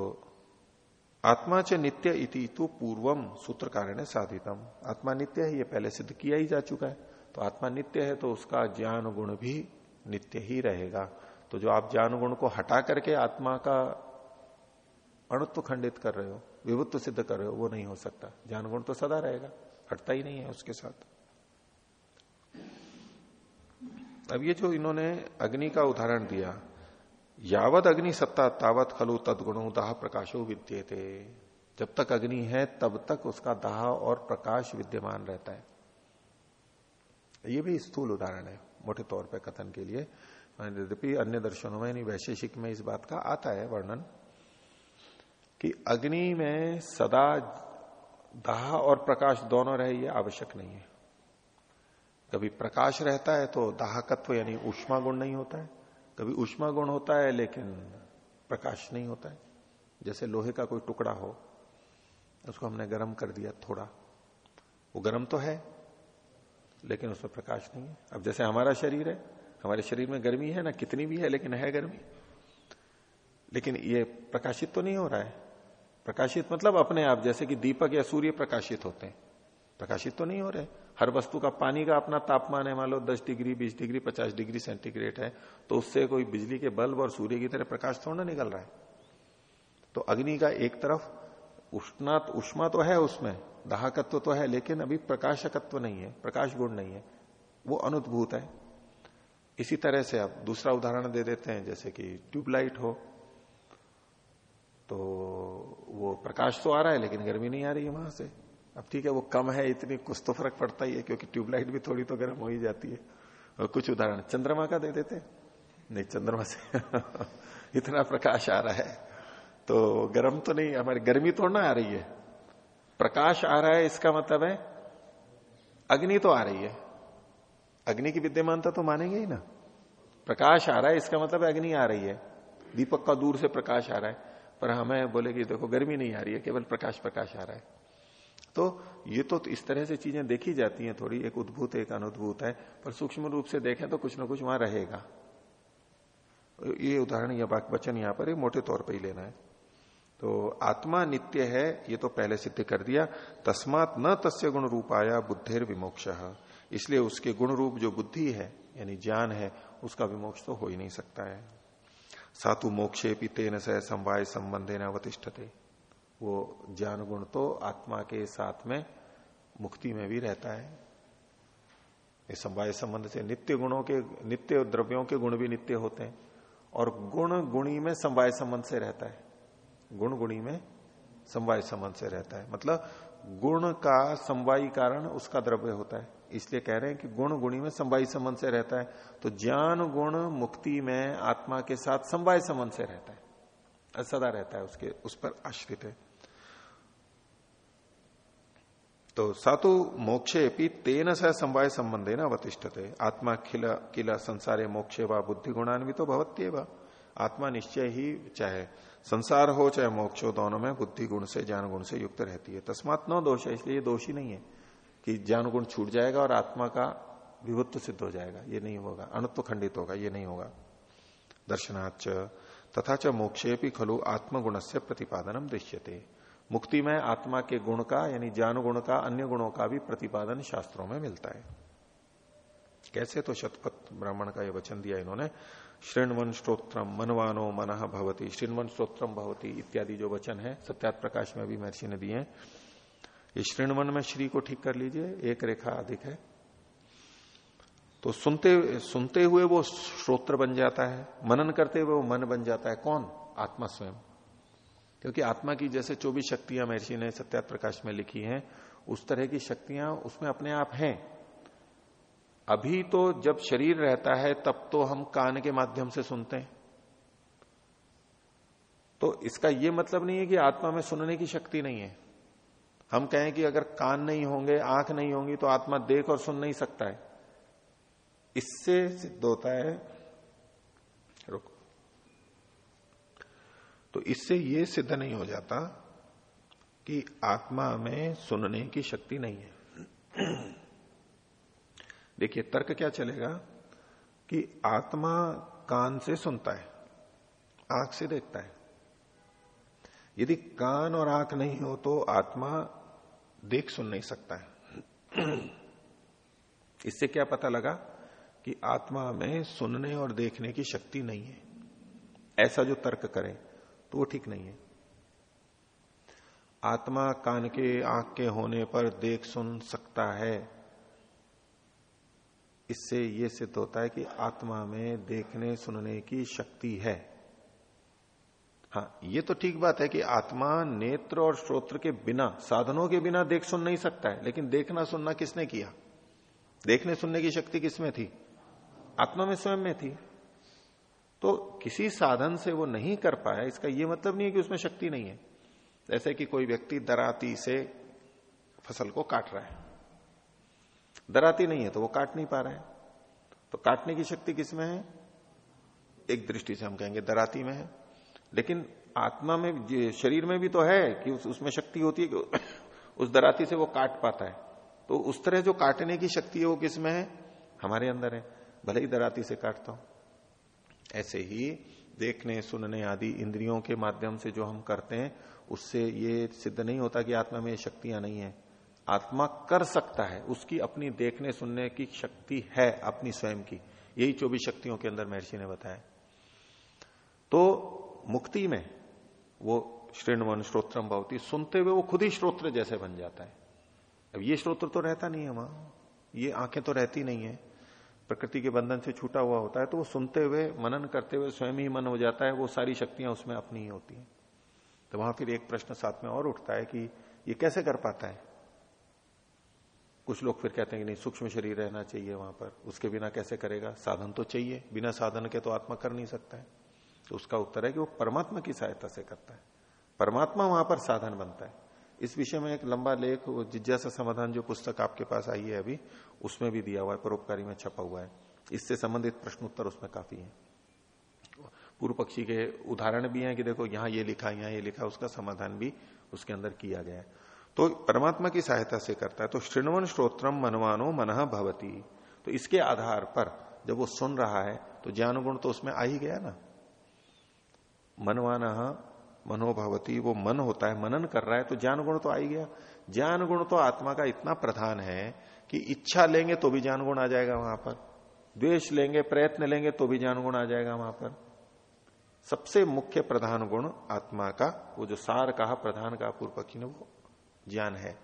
आत्मा च नित्य इति तो पूर्वम सूत्र कारण साधितम। आत्मा नित्य है, ये पहले सिद्ध किया ही जा चुका है। तो आत्मा नित्य है तो उसका ज्ञान गुण भी नित्य ही रहेगा। तो जो आप ज्ञान गुण को हटा करके आत्मा का अणुत्व खंडित कर रहे हो, विभुत्व सिद्ध कर रहे हो, वो नहीं हो सकता। ज्ञान गुण तो सदा रहेगा, हटता ही नहीं है उसके साथ। अब ये जो इन्होंने अग्नि का उदाहरण दिया, यावत अग्नि सत्ता, तावत खलु तदगुणों दाह प्रकाशो विद्य जब तक अग्नि है, तब तक उसका दाह और प्रकाश विद्यमान रहता है। ये भी स्थूल उदाहरण है, मोटे तौर पर कथन के लिए। यद्यपि अन्य दर्शनों में नहीं वैशेषिक में इस बात का आता है वर्णन, कि अग्नि में सदा दाह और प्रकाश दोनों रहे, ये आवश्यक नहीं है। कभी प्रकाश रहता है तो दाहकत्व यानी उष्मा गुण नहीं होता है। कभी उष्मा गुण होता है लेकिन प्रकाश नहीं होता है। जैसे लोहे का कोई टुकड़ा हो, उसको हमने गर्म कर दिया थोड़ा। वो गर्म तो है, लेकिन उसमें प्रकाश नहीं है। अब जैसे हमारा शरीर है, हमारे शरीर में गर्मी है ना, कितनी भी है, लेकिन है गर्मी। लेकिन ये प्रकाशित तो नहीं हो रहा है। प्रकाशित मतलब अपने आप, जैसे कि दीपक या सूर्य प्रकाशित होते हैं। प्रकाशित तो नहीं हो रहे। हर वस्तु का पानी का अपना तापमान है, मान लो दस डिग्री, बीस डिग्री, पचास डिग्री सेंटीग्रेड है तो उससे कोई बिजली के बल्ब और सूर्य की तरह प्रकाश थोड़ा निकल रहा है। तो अग्नि का एक तरफ़ उष्णा, उष्मा तो है उसमें, दाहकत्व तो है, लेकिन अभी प्रकाशकत्व नहीं है, प्रकाश गुण नहीं है, वो अनुद्भूत है। इसी तरह से आप दूसरा उदाहरण दे देते हैं, जैसे कि ट्यूबलाइट हो तो वो प्रकाश तो आ रहा है, लेकिन गर्मी नहीं आ रही है वहाँ से। अब ठीक है, वो कम है, इतनी कुछ तो फ़र्क पड़ता ही है, क्योंकि ट्यूबलाइट भी थोड़ी तो गर्म हो ही जाती है। और कुछ उदाहरण, चंद्रमा का दे देते नहीं, चंद्रमा से इतना प्रकाश आ रहा है। तो गर्म तो नहीं, हमारी गर्मी तो ना आ रही है। प्रकाश आ रहा है, इसका मतलब है, अग्नि तो आ रही है। अग्नि की विद्यमानता तो मानेंगे ही ना। प्रकाश आ रहा है, इसका मतलब अग्नि आ रही है। दीपक का दूर से प्रकाश आ रहा है, पर हमें बोले कि देखो, गर्मी नहीं आ रही है, केवल प्रकाश प्रकाश आ रहा है। तो ये तो इस तरह से चीज़ें देखी जाती हैं थोड़ी, एक उद्भूत, एक अनुद्भूत है, पर सूक्ष्म रूप से देखें तो कुछ ना कुछ वहाँ रहेगा। ये उदाहरण या वचन यहाँ पर मोटे तौर पर ही लेना है। तो आत्मा नित्य है, ये तो पहले सिद्ध कर दिया, तस्मात न तस्य गुण रूपाया बुद्धेर विमोक्ष। इसलिए उसके गुण रूप जो बुद्धि है, यानी ज्ञान है, उसका विमोक्ष तो हो ही नहीं सकता है। सातु मोक्षे भी न सह समवाय संबंधे न अवतिष्ठते। वो ज्ञान गुण तो आत्मा के साथ में मुक्ति में भी रहता है। इस समवाय संबंध से नित्य गुणों के, नित्य द्रव्यों के गुण भी नित्य होते हैं और गुण गुणी में समवाय संबंध से रहता है। गुण गुणी में समवाय संबंध से रहता है। मतलब गुण का समवायी कारण उसका द्रव्य होता है। इसलिए कह रहे हैं कि गुण गुणी में समवायी संबंध से रहता है। तो ज्ञान गुण मुक्ति में आत्मा के साथ समवाय संबंध से रहता है। सदा रहता है उसके, उस पर आश्रित है। तो सातु मोक्षे भी तेन सह समवाय संबंधे न अवतिष्ठते। आत्मा खिला, किला संसारे मोक्षे व बुद्धि गुणान्वित तो भवत्येव। आत्मा निश्चय ही चाहे संसार हो चाहे मोक्ष हो, दोनों में बुद्धि गुण से ज्ञान गुण से युक्त रहती है। तस्मात न दोष है, इसलिए दोष नहीं है कि ज्ञान गुण छूट जाएगा और आत्मा का विभुत्व सिद्ध हो जाएगा। ये नहीं होगा। अणुत्व खंडित होगा। ये नहीं होगा। दर्शनाच तथा च मोक्षे भी खलु आत्मगुण से प्रतिपादनम दृश्यते। मुक्ति में आत्मा के गुण का, यानी ज्ञान गुण का, अन्य गुणों का भी प्रतिपादन शास्त्रों में मिलता है। कैसे तो शतपथ ब्राह्मण का यह वचन दिया इन्होंने, श्रृणवन स्त्रोत्रम मनवानो मन भवती। श्रृणवन स्त्रोत्रम भवती इत्यादि जो वचन है सत्यात प्रकाश में भी महर्षि ने दिए ये श्रृणवन में श्री को ठीक कर लीजिए, एक रेखा अधिक है। तो सुनते सुनते हुए वो श्रोत्र बन जाता है। मनन करते हुए वो मन बन जाता है। कौन? आत्मा स्वयं। क्योंकि आत्मा की जैसे चौबीस शक्तियाँ महर्षि ने सत्यात प्रकाश में लिखी हैं, उस तरह की शक्तियाँ उसमें अपने आप हैं। अभी तो जब शरीर रहता है, तब तो हम कान के माध्यम से सुनते हैं। तो इसका यह मतलब नहीं है कि आत्मा में सुनने की शक्ति नहीं है। हम कहें कि अगर कान नहीं होंगे, आँख नहीं होंगी तो आत्मा देख और सुन नहीं सकता है। इससे सिद्ध होता है, रुको। तो इससे यह सिद्ध नहीं हो जाता कि आत्मा में सुनने की शक्ति नहीं है। देखिए, तर्क क्या चलेगा कि आत्मा कान से सुनता है, आँख से देखता है। यदि कान और आँख नहीं हो तो आत्मा देख सुन नहीं सकता है। इससे क्या पता लगा कि आत्मा में सुनने और देखने की शक्ति नहीं है? ऐसा जो तर्क करें तो वो ठीक नहीं है। आत्मा कान के आँख के होने पर देख सुन सकता है। इससे यह सिद्ध होता है कि आत्मा में देखने सुनने की शक्ति है। हाँ ये तो ठीक बात है कि आत्मा नेत्र और श्रोत्र के बिना, साधनों के बिना देख सुन नहीं सकता है, लेकिन देखना सुनना किसने किया? देखने सुनने की शक्ति किसमें थी? आत्मा में स्वयं में थी। तो किसी साधन से वो नहीं कर पाया इसका ये मतलब नहीं है कि उसमें शक्ति नहीं है। जैसे कि कोई व्यक्ति दराती से फ़सल को काट रहा है। दराती नहीं है तो वो काट नहीं पा रहा है। तो काटने की शक्ति किसमें है? एक दृष्टि से हम कहेंगे दराती में है। लेकिन आत्मा में शरीर में भी तो है कि उस, उसमें शक्ति होती है कि उस दराती से वो काट पाता है। तो उस तरह जो काटने की शक्ति है वो किसमें है? हमारे अंदर है। भले ही दराती से काटता हूँ। ऐसे ही देखने, सुनने आदि इंद्रियों के माध्यम से जो हम करते हैं, उससे ये सिद्ध नहीं होता कि आत्मा में शक्तियाँ नहीं है। आत्मा कर सकता है, उसकी अपनी देखने, सुनने की शक्ति है अपनी स्वयं की। यही चौबीस शक्तियों के अंदर महर्षि ने बताया। तो मुक्ति में वो श्रृणवन श्रोत्रम भवती, सुनते हुए वो खुद ही श्रोत्र जैसे बन जाता है। अब ये श्रोत्र तो रहता नहीं है वहाँ। ये आँखें तो रहती नहीं है। प्रकृति के बंधन से छूटा हुआ होता है तो वो सुनते हुए, मनन करते हुए स्वयं ही मन हो जाता है, वो सारी शक्तियाँ उसमें अपनी ही होती हैं। तो वहाँ फिर एक प्रश्न साथ में और उठता है कि ये कैसे कर पाता है? कुछ लोग फिर कहते हैं कि नहीं, सूक्ष्म शरीर रहना चाहिए वहाँ पर, उसके बिना कैसे करेगा? साधन तो चाहिए, बिना साधन के तो आत्मा कर नहीं सकता है। तो उसका उत्तर है कि वो परमात्मा की सहायता से करता है। परमात्मा वहाँ पर साधन बनता है। इस विषय में एक लंबा लेख, जिज्ञासा समाधान जो पुस्तक आपके पास आई है अभी उसमें भी दिया हुआ है, परोपकारी में छपा हुआ है। इससे संबंधित प्रश्न उत्तर उसमें काफ़ी है। पूर्व पक्षी के उदाहरण भी हैं कि देखो, यहाँ ये लिखा, यहाँ ये लिखा, उसका समाधान भी उसके अंदर किया गया है। तो परमात्मा की सहायता से करता है तो श्रृणवन श्रोत्रम मनवानो मन भवती। तो इसके आधार पर जब वो सुन रहा है तो ज्ञान गुण तो उसमें आ ही गया ना। मनवाना मनोभवती वो मन होता है, मनन कर रहा है तो ज्ञान गुण तो आ ही गया। ज्ञान गुण तो आत्मा का इतना प्रधान है कि इच्छा लेंगे तो भी ज्ञान गुण आ जाएगा वहाँ पर। द्वेष लेंगे, प्रयत्न लेंगे तो भी ज्ञान गुण आ जाएगा वहाँ पर। सबसे मुख्य प्रधान गुण आत्मा का, वो जो सार कहा, प्रधान का पूर्व पक्षी ने, वो ज्ञान है।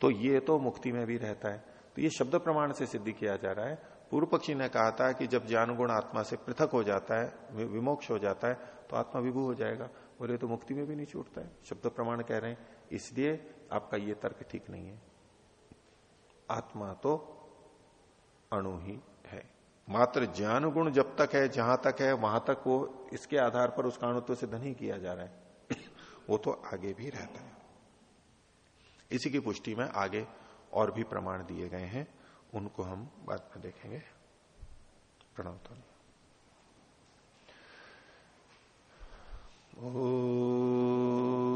तो ये तो मुक्ति में भी रहता है। तो ये शब्द प्रमाण से सिद्धि किया जा रहा है। पूर्व पक्षी ने कहा था कि जब ज्ञान गुण आत्मा से पृथक हो जाता है विमोक्ष हो जाता है तो आत्मा विभू हो जाएगा बोले तो मुक्ति में भी नहीं छूटता है। शब्द प्रमाण कह रहे हैं। इसलिए आपका ये तर्क ठीक नहीं है। आत्मा तो अणु ही है। मात्र ज्ञान गुण जब तक है, जहाँ तक है, वहाँ तक वो इसके आधार पर उसका अणुत्व से धन ही किया जा रहा है। वो तो आगे भी रहता है। इसी की पुष्टि में आगे और भी प्रमाण दिए गए हैं। उनको हम बाद में देखेंगे। प्रणव तो सभी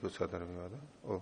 को सदर विवाद ओम